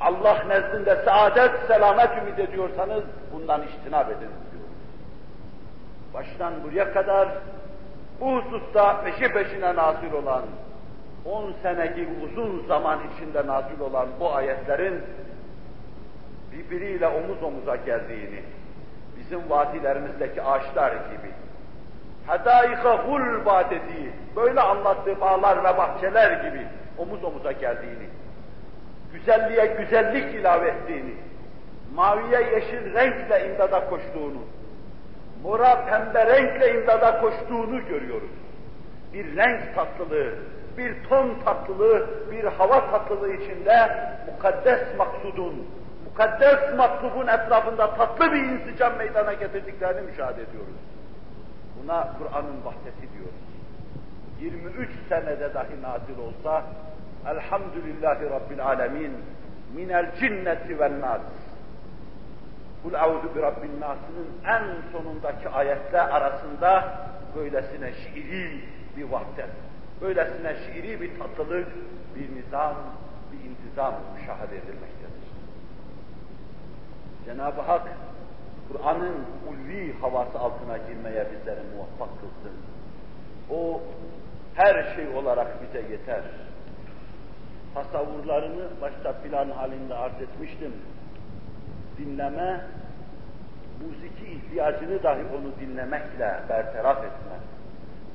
Allah nezdinde saadet, selamet ümit ediyorsanız bundan iştinab edin diyor. Baştan buraya kadar bu hususta peşi peşine nazil olan 10 seneki uzun zaman içinde nazil olan bu ayetlerin birbiriyle omuz omuza geldiğini, bizim vadilerimizdeki ağaçlar gibi, hedâika hulba dediği, böyle anlattığı bağlar ve bahçeler gibi omuz omuza geldiğini, güzelliğe güzellik ilave ettiğini, maviye yeşil renkle imdada koştuğunu, mora pembe renkle imdada koştuğunu görüyoruz. Bir renk tatlılığı, bir ton tatlılığı, bir hava tatlılığı içinde mukaddes maksudun, mukaddes matlubun etrafında tatlı bir insicam meydana getirdiklerini müşahede ediyoruz. Buna Kur'an'ın vahdeti diyoruz. 23 senede dahi nazil olsa, Elhamdülillahi Rabbil Alemin, minel cinneti vel nas. Kul auzu bi Rabbin Nas'ının en sonundaki ayetler arasında böylesine şiiri bir vahdet, böylesine şiiri bir tatlılık, bir nizam, bir intizam müşahede edilmektedir. Cenab-ı Hak, Kur'an'ın ulvi havası altına girmeye bizleri muvaffak kılsın. O her şey olarak bize yeter. Tasavvurlarını başta plan halinde arz etmiştim. Dinleme, musiki ihtiyacını dahi onu dinlemekle bertaraf etme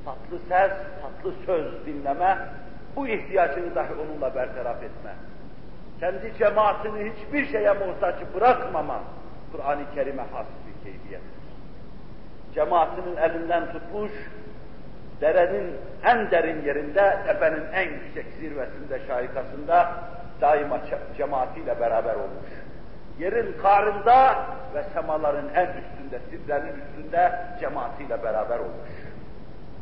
tatlı ses, tatlı söz dinleme, bu ihtiyacını dahi onunla bertaraf etme. Kendi cemaatini hiçbir şeye muhtaç bırakmama, Kur'an-ı Kerim'e has bir keyfiyettir. Cemaatinin elinden tutmuş, derenin en derin yerinde, tepenin en yüksek zirvesinde, şahikasında daima cemaatiyle beraber olmuş. Yerin karında ve semaların en üstünde, zirvenin üstünde cemaatiyle beraber olmuş.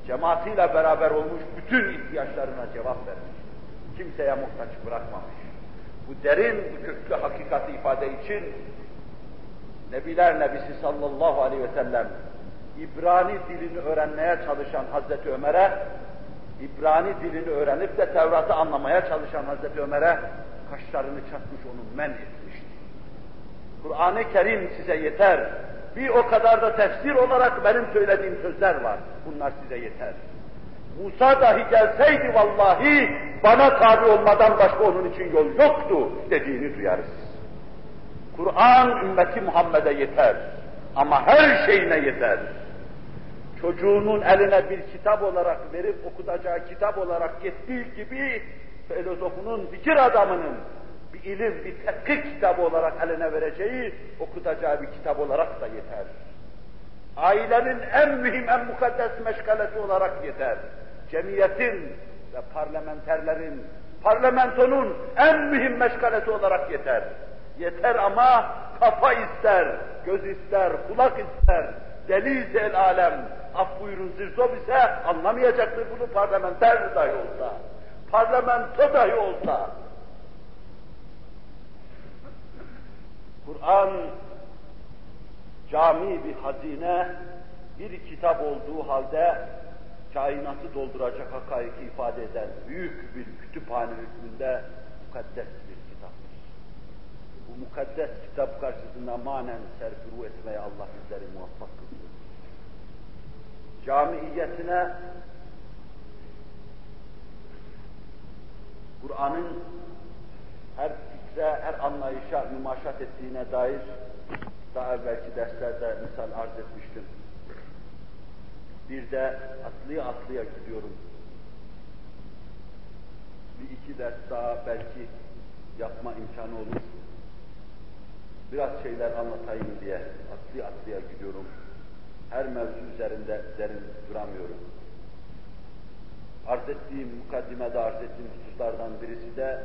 Cemaatiyle beraber olmuş, bütün ihtiyaçlarına cevap vermiş. Kimseye muhtaç bırakmamış. Bu derin, bu köklü hakikati ifade için Nebiler Nebisi sallallahu aleyhi ve sellem İbrani dilini öğrenmeye çalışan Hazreti Ömer'e, İbrani dilini öğrenip de Tevrat'ı anlamaya çalışan Hazreti Ömer'e kaşlarını çatmış onu men etmişti. Kur'an-ı Kerim size yeter. Bir o kadar da tefsir olarak benim söylediğim sözler var. Bunlar size yeter. Musa dahi gelseydi vallahi bana tabi olmadan başka onun için yol yoktu dediğini duyarız. Kur'an ümmeti Muhammed'e yeter. Ama her şeyine yeter. Çocuğunun eline bir kitap olarak verip okutacağı kitap olarak gittiği gibi filozofunun, fikir adamının bir ilim, bir tetkik kitabı olarak eline vereceği, okutacağı bir kitap olarak da yeter. Ailenin en mühim, en mukaddes meşgalesi olarak yeter. Cemiyetin ve parlamenterlerin, parlamentonun en mühim meşgalesi olarak yeter. Yeter ama kafa ister, göz ister, kulak ister, deli ise el alem, af buyurun zirzob ise anlamayacaktır bunu parlamenter dahi olsa, parlamento dahi olsa. Kur'an cami bir hazine, bir kitap olduğu halde kainatı dolduracak hakaiki ifade eden büyük bir kütüphane hükmünde mukaddes bir kitaptır. Bu mukaddes kitap karşısında manen serfuru etmeye Allah bizleri muvaffak kılıyor. Camiiyetine Kur'an'ın her fikre, her anlayışa mümaşat ettiğine dair daha evvelki derslerde misal arz etmiştim. Bir de atlıya atlıya gidiyorum. Bir iki ders daha belki yapma imkanı olur. Biraz şeyler anlatayım diye atlıya atlıya gidiyorum. Her mevzu üzerinde derin duramıyorum. Arz ettiğim, mukaddimede arz ettiğim hususlardan birisi de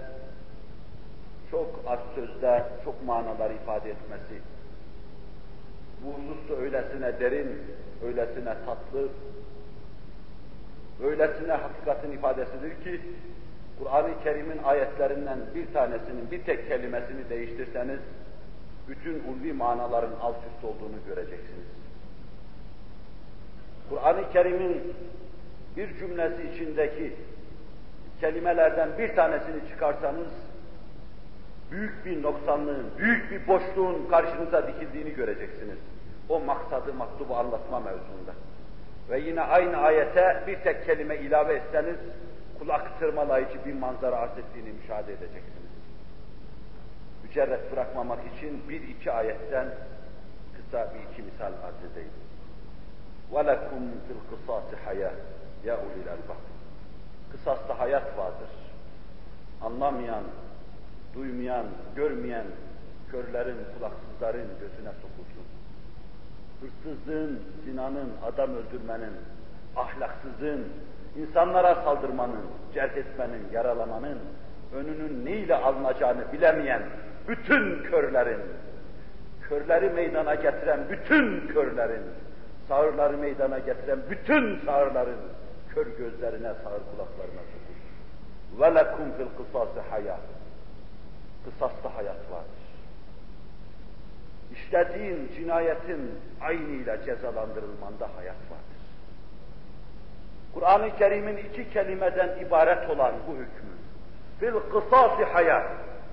çok az sözde çok manalar ifade etmesi. Bu hususta öylesine derin, öylesine tatlı, öylesine hakikatin ifadesidir ki, Kur'an-ı Kerim'in ayetlerinden bir tanesinin, bir tek kelimesini değiştirseniz, bütün ulvi manaların alt üst olduğunu göreceksiniz. Kur'an-ı Kerim'in bir cümlesi içindeki kelimelerden bir tanesini çıkarsanız, büyük bir noksanlığın, büyük bir boşluğun karşınıza dikildiğini göreceksiniz. O maksadı, maktubu anlatma mevzunda. Ve yine aynı ayete bir tek kelime ilave etseniz, kulak tırmalayıcı bir manzara arz ettiğini müşahede edeceksiniz. Mücerret bırakmamak için bir iki ayetten kısa bir iki misal arz edeyim. وَلَكُمْ فِي الْقِصَاسِ حَيَاةٌ ya ulil albab. Kısasta hayat vardır. Anlamayan, duymayan, görmeyen körlerin, kulaksızların gözüne sokulsun. Hırsızlığın, zinanın, adam öldürmenin, ahlaksızlığın, insanlara saldırmanın, cerh etmenin, yaralamanın önünün neyle alınacağını bilemeyen bütün körlerin, körleri meydana getiren bütün körlerin, sağırları meydana getiren bütün sağırların, kör gözlerine, sağır kulaklarına sokur. وَلَكُمْ فِي الْقِصَاسِ hayat. Kısasta hayat vardır. İşlediğin cinayetin aynıyla cezalandırılmanda hayat vardır. Kur'an-ı Kerim'in iki kelimeden ibaret olan bu hükmü, fil kısası hayat,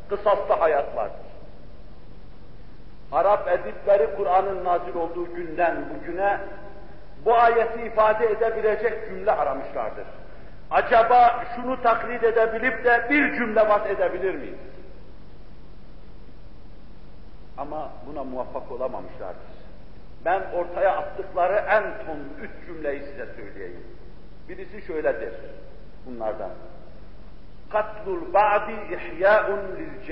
kısasta hayat vardır. Arap edipleri Kur'an'ın nazil olduğu günden bugüne bu ayeti ifade edebilecek cümle aramışlardır. Acaba şunu taklit edebilip de bir cümle vat edebilir miyiz? Ama buna muvaffak olamamışlardır. Ben ortaya attıkları en son üç cümleyi size söyleyeyim. Birisi şöyledir bunlardan. katlul ba'di ihya'un lil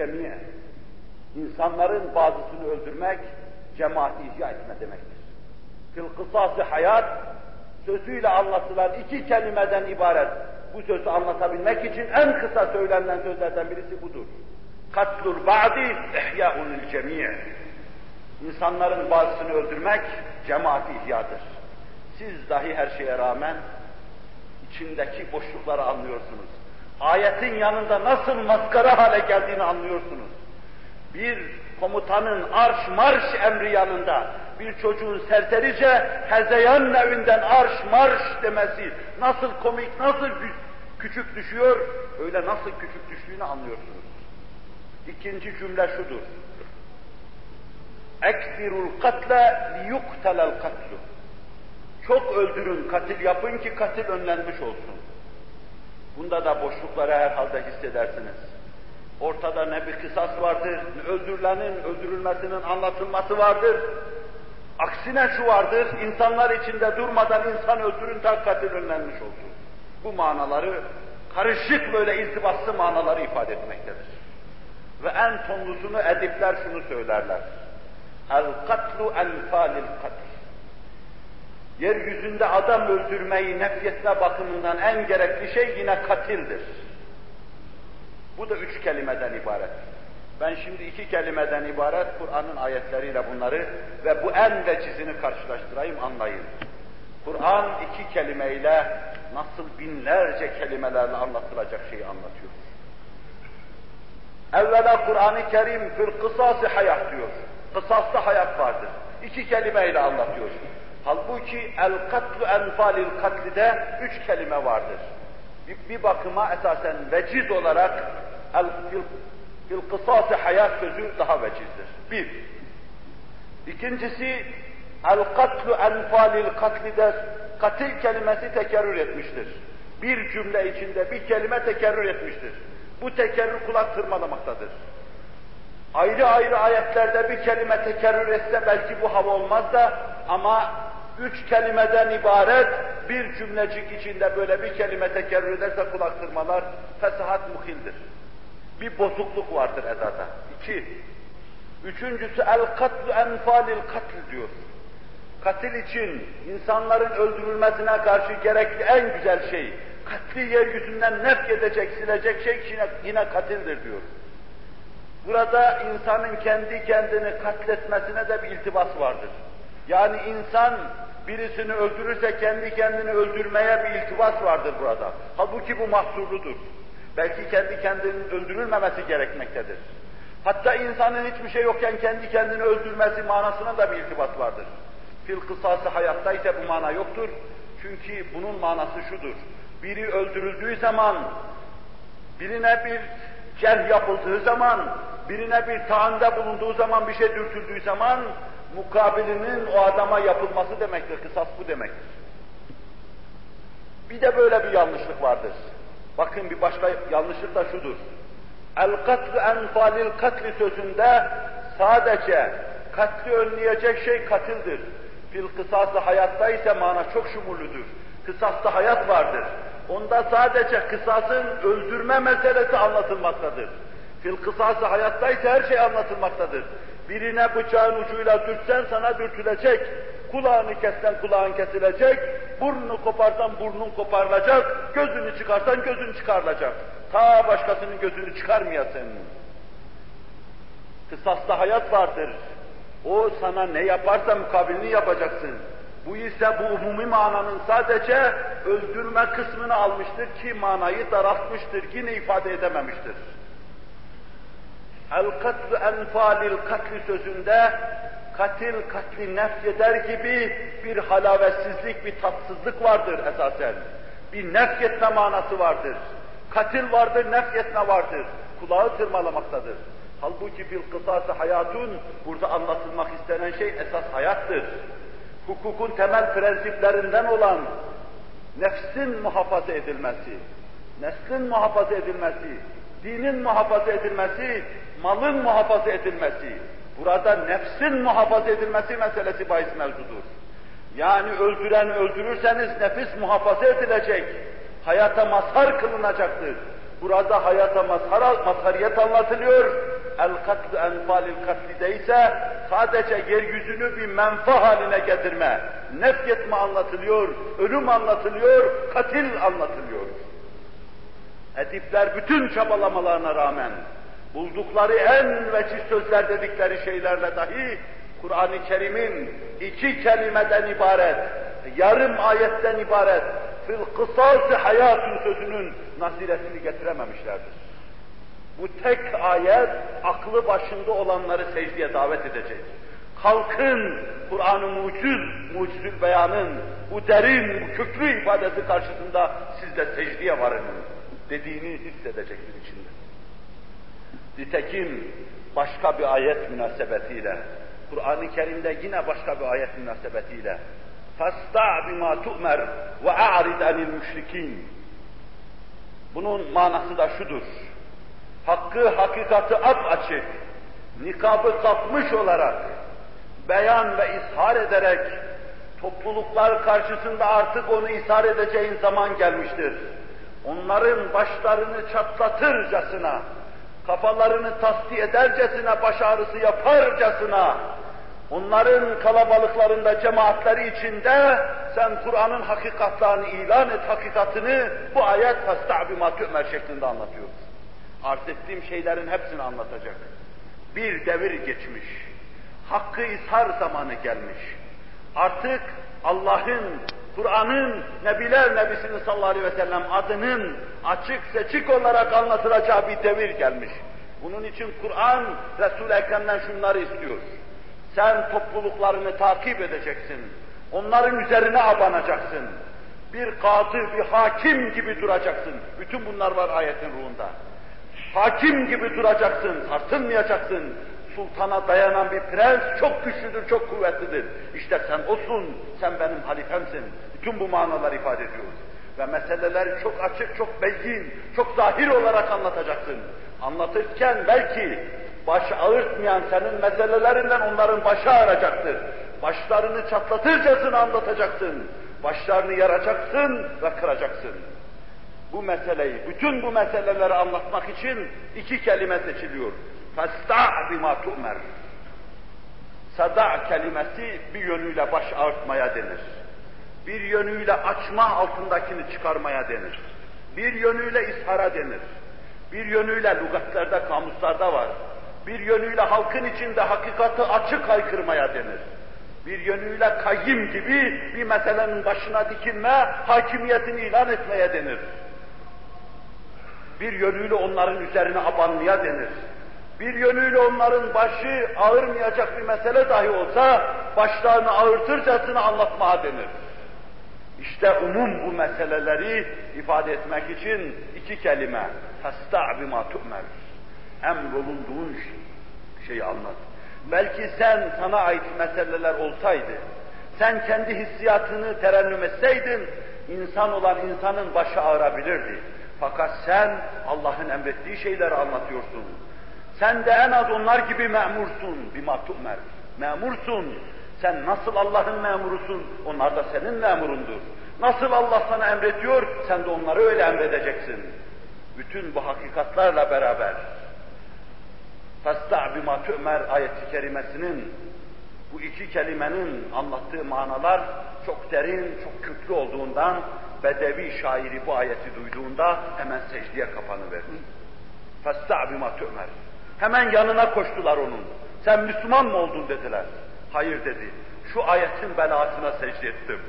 İnsanların bazısını öldürmek, cemaati ihya etme demektir. Fil kısası hayat, sözüyle anlatılan iki kelimeden ibaret. Bu sözü anlatabilmek için en kısa söylenen sözlerden birisi budur. Katlul ba'di ihya'un lil cemi' İnsanların bazısını öldürmek, cemaati ihyadır. Siz dahi her şeye rağmen içindeki boşlukları anlıyorsunuz. Ayetin yanında nasıl maskara hale geldiğini anlıyorsunuz. Bir komutanın arş marş emri yanında bir çocuğun serserice hezeyan nevinden arş marş demesi nasıl komik, nasıl küçük düşüyor, öyle nasıl küçük düştüğünü anlıyorsunuz. İkinci cümle şudur. Ekbirul katle liyuktelel katlu. Çok öldürün, katil yapın ki katil önlenmiş olsun. Bunda da boşlukları herhalde hissedersiniz. Ortada ne bir kısas vardır, ne öldürülenin, öldürülmesinin anlatılması vardır. Aksine şu vardır, insanlar içinde durmadan insan öldürün ta katil önlenmiş olsun. Bu manaları, karışık böyle iltibatlı manaları ifade etmektedir. Ve en tonlusunu edipler şunu söylerler. El katlu enfalil katl. Yeryüzünde adam öldürmeyi nefyetme bakımından en gerekli şey yine katildir. Bu da üç kelimeden ibaret. Ben şimdi iki kelimeden ibaret Kur'an'ın ayetleriyle bunları ve bu en vecizini karşılaştırayım anlayın. Kur'an iki kelimeyle nasıl binlerce kelimelerle anlatılacak şeyi anlatıyor. Evvela Kur'an-ı Kerim fil kısası hayat diyor. Kısasta hayat vardır. İki kelimeyle anlatıyor. Halbuki el katlu enfalil katlide üç kelime vardır. Bir, bir bakıma esasen veciz olarak fil, kısası hayat sözü daha vecizdir. Bir. İkincisi el katlu enfalil katlide katil kelimesi tekerrür etmiştir. Bir cümle içinde bir kelime tekerrür etmiştir. Bu tekerrür kulak tırmalamaktadır. Ayrı ayrı ayetlerde bir kelime tekerrür etse belki bu hava olmaz da ama üç kelimeden ibaret bir cümlecik içinde böyle bir kelime tekerrür ederse kulak tırmalar, fesahat muhildir. Bir bozukluk vardır edada. İki, üçüncüsü el katlu enfalil katl diyor. Katil için insanların öldürülmesine karşı gerekli en güzel şey, katli yeryüzünden nef edecek, silecek şey yine, yine katildir diyor. Burada insanın kendi kendini katletmesine de bir iltibas vardır. Yani insan birisini öldürürse kendi kendini öldürmeye bir iltibas vardır burada. Halbuki bu mahsurludur. Belki kendi kendinin öldürülmemesi gerekmektedir. Hatta insanın hiçbir şey yokken kendi kendini öldürmesi manasına da bir iltibas vardır. Fil kısası hayatta ise bu mana yoktur. Çünkü bunun manası şudur. Biri öldürüldüğü zaman, birine bir cerh yapıldığı zaman, birine bir taanda bulunduğu zaman, bir şey dürtüldüğü zaman, mukabilinin o adama yapılması demektir. Kısas bu demektir. Bir de böyle bir yanlışlık vardır. Bakın bir başka yanlışlık da şudur. El katlu enfalil katli sözünde sadece katli önleyecek şey katildir. Fil kısası hayatta ise mana çok şumurludur. Kısasta hayat vardır. Onda sadece kısasın öldürme meselesi anlatılmaktadır. Fil kısası hayatta ise her şey anlatılmaktadır. Birine bıçağın ucuyla dürtsen sana dürtülecek. Kulağını kessen kulağın kesilecek. Burnunu koparsan burnun koparılacak. Gözünü çıkarsan gözün çıkarılacak. Ta başkasının gözünü çıkarmayasın. Kısasta hayat vardır. O sana ne yaparsa mukabilini yapacaksın. Bu ise bu umumi mananın sadece öldürme kısmını almıştır ki manayı daraltmıştır, yine ifade edememiştir. El katlu enfalil katli sözünde katil katli nefyeder gibi bir halavetsizlik, bir tatsızlık vardır esasen. Bir nefyetme manası vardır. Katil vardır, nefyetme vardır. Kulağı tırmalamaktadır. Halbuki bil kısası hayatun, burada anlatılmak istenen şey esas hayattır. Hukukun temel prensiplerinden olan nefsin muhafaza edilmesi, neslin muhafaza edilmesi, dinin muhafaza edilmesi, malın muhafaza edilmesi, burada nefsin muhafaza edilmesi meselesi bahis mevzudur. Yani öldüren öldürürseniz nefis muhafaza edilecek, hayata mazhar kılınacaktır. Burada hayata mazhara, mazhariyet anlatılıyor. El katlu enfalil katlide ise sadece yeryüzünü bir menfa haline getirme, nefyetme anlatılıyor, ölüm anlatılıyor, katil anlatılıyor. Edipler bütün çabalamalarına rağmen buldukları en veciz sözler dedikleri şeylerle dahi Kur'an-ı Kerim'in iki kelimeden ibaret, yarım ayetten ibaret fil kısası hayatın sözünün nasiretini getirememişlerdir. Bu tek ayet aklı başında olanları secdeye davet edecek. Kalkın Kur'an-ı muciz, mucizül beyanın bu derin, bu köklü ifadesi karşısında siz de secdeye varın dediğini hissedecektir içinde. Nitekim başka bir ayet münasebetiyle, Kur'an-ı Kerim'de yine başka bir ayet münasebetiyle فَاسْتَعْ بِمَا تُؤْمَرْ وَاَعْرِدْ عَنِ الْمُشْرِك۪ينَ Bunun manası da şudur. Hakkı, hakikati ap açık, nikabı kapmış olarak, beyan ve ishar ederek, topluluklar karşısında artık onu ishar edeceğin zaman gelmiştir. Onların başlarını çatlatırcasına, kafalarını tasfiye edercesine, baş ağrısı yaparcasına, onların kalabalıklarında, cemaatleri içinde sen Kur'an'ın hakikatlarını ilan et, hakikatını bu ayet فَاسْتَعْبِمَا تُؤْمَرْ şeklinde anlatıyor. Arz ettiğim şeylerin hepsini anlatacak. Bir devir geçmiş. Hakkı ishar zamanı gelmiş. Artık Allah'ın, Kur'an'ın, Nebiler Nebisi'nin sallallahu aleyhi ve sellem adının açık seçik olarak anlatılacağı bir devir gelmiş. Bunun için Kur'an, Resul-i Ekrem'den şunları istiyor. Sen topluluklarını takip edeceksin. Onların üzerine abanacaksın. Bir kadı, bir hakim gibi duracaksın. Bütün bunlar var ayetin ruhunda. Hakim gibi duracaksın, sarsılmayacaksın. Sultana dayanan bir prens çok güçlüdür, çok kuvvetlidir. İşte sen osun, sen benim halifemsin Bütün bu manalar ifade ediyor. Ve meseleleri çok açık, çok beyin, çok zahir olarak anlatacaksın. Anlatırken belki baş ağırtmayan senin meselelerinden onların başı ağracaktır. Başlarını çatlatırcasına anlatacaksın. Başlarını yaracaksın ve kıracaksın. Bu meseleyi, bütün bu meseleleri anlatmak için iki kelime seçiliyor. فَاسْتَعْ بِمَا تُؤْمَرْ Sada kelimesi bir yönüyle baş ağırtmaya denir. Bir yönüyle açma altındakini çıkarmaya denir. Bir yönüyle ishara denir. Bir yönüyle lügatlerde, kamuslarda var. Bir yönüyle halkın içinde hakikati açık haykırmaya denir. Bir yönüyle kayyim gibi bir meselenin başına dikilme, hakimiyetini ilan etmeye denir. Bir yönüyle onların üzerine abanmaya denir. Bir yönüyle onların başı ağırmayacak bir mesele dahi olsa, başlarını ağırtırcasına anlatmaya denir. İşte umum bu meseleleri ifade etmek için iki kelime. فَاسْتَعْ بِمَا تُؤْمَرْ Emrolunduğun şeyi anlat. Belki sen sana ait meseleler olsaydı, sen kendi hissiyatını terennüm etseydin, insan olan insanın başı ağrabilirdi. Fakat sen Allah'ın emrettiği şeyleri anlatıyorsun. Sen de en az onlar gibi memursun, bir matumer. Memursun. Sen nasıl Allah'ın memurusun, onlar da senin memurundur. Nasıl Allah sana emrediyor, sen de onları öyle emredeceksin. Bütün bu hakikatlarla beraber فَاسْتَعْ بِمَا تُؤْمَرْ ayeti kerimesinin bu iki kelimenin anlattığı manalar çok derin, çok köklü olduğundan Bedevi şairi bu ayeti duyduğunda hemen secdeye kapanıverdi. فَاسْتَعْ بِمَا تُؤْمَرْ Hemen yanına koştular onun. Sen Müslüman mı oldun dediler. Hayır dedi. Şu ayetin belaatına secde ettim.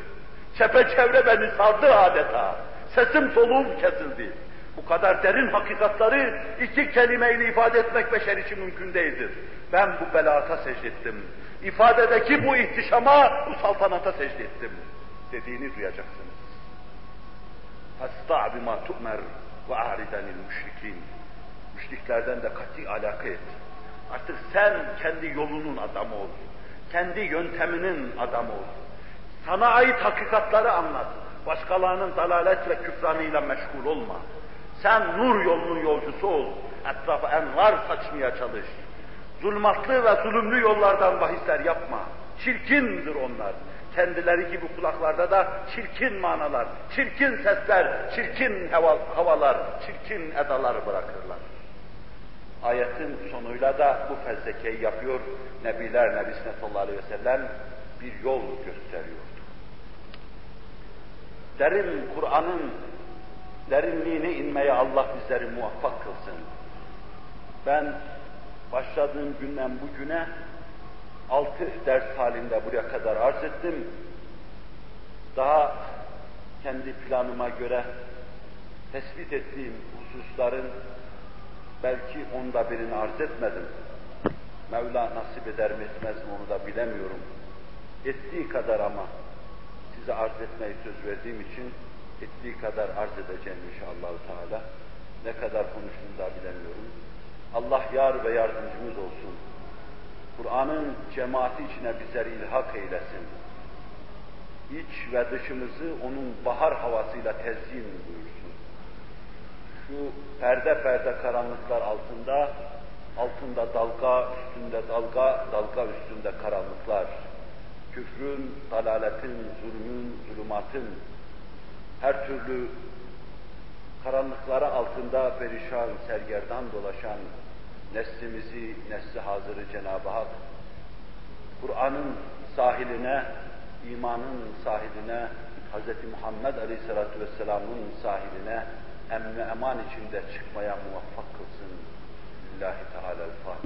Çepeçevre beni sardı adeta. Sesim soluğum kesildi. Bu kadar derin hakikatları iki kelimeyle ifade etmek beşer için mümkün değildir. Ben bu belaata secde ettim. İfadedeki bu ihtişama, bu saltanata secde ettim. Dediğini duyacaksınız. فَاسْتَعْ بِمَا تُؤْمَرْ وَاَعْرِدَنِ الْمُشْرِكِينَ Müşriklerden de kati alaka et. Artık sen kendi yolunun adamı ol. Kendi yönteminin adamı ol. Sana ait hakikatları anlat. Başkalarının dalalet ve küfranıyla meşgul olma. Sen nur yolunun yolcusu ol. Etrafa envar saçmaya çalış. Zulmatlı ve zulümlü yollardan bahisler yapma. Çirkindir onlar. kendileri gibi kulaklarda da çirkin manalar, çirkin sesler, çirkin hava, havalar, çirkin edalar bırakırlar. Ayetin sonuyla da bu fezlekeyi yapıyor. Nebiler Nebisi sallallahu aleyhi ve sellem bir yol gösteriyordu. Derin Kur'an'ın derinliğine inmeye Allah bizleri muvaffak kılsın. Ben başladığım günden bugüne altı ders halinde buraya kadar arz ettim. Daha kendi planıma göre tespit ettiğim hususların belki onda birini arz etmedim. Mevla nasip eder mi etmez mi onu da bilemiyorum. Ettiği kadar ama size arz etmeyi söz verdiğim için ettiği kadar arz edeceğim inşallah Teala. Ne kadar konuştuğumu da bilemiyorum. Allah yar ve yardımcımız olsun. Kur'an'ın cemaati içine bizleri ilhak eylesin. İç ve dışımızı onun bahar havasıyla tezyin buyursun. Şu perde perde karanlıklar altında, altında dalga, üstünde dalga, dalga üstünde karanlıklar. Küfrün, dalaletin, zulmün, zulümatın, her türlü karanlıkları altında perişan, sergerdan dolaşan neslimizi, nesli hazırı Cenab-ı Hak, Kur'an'ın sahiline, imanın sahiline, Hz. Muhammed Aleyhisselatü Vesselam'ın sahiline emni eman içinde çıkmaya muvaffak kılsın. Lillahi Teala'l-Fatiha.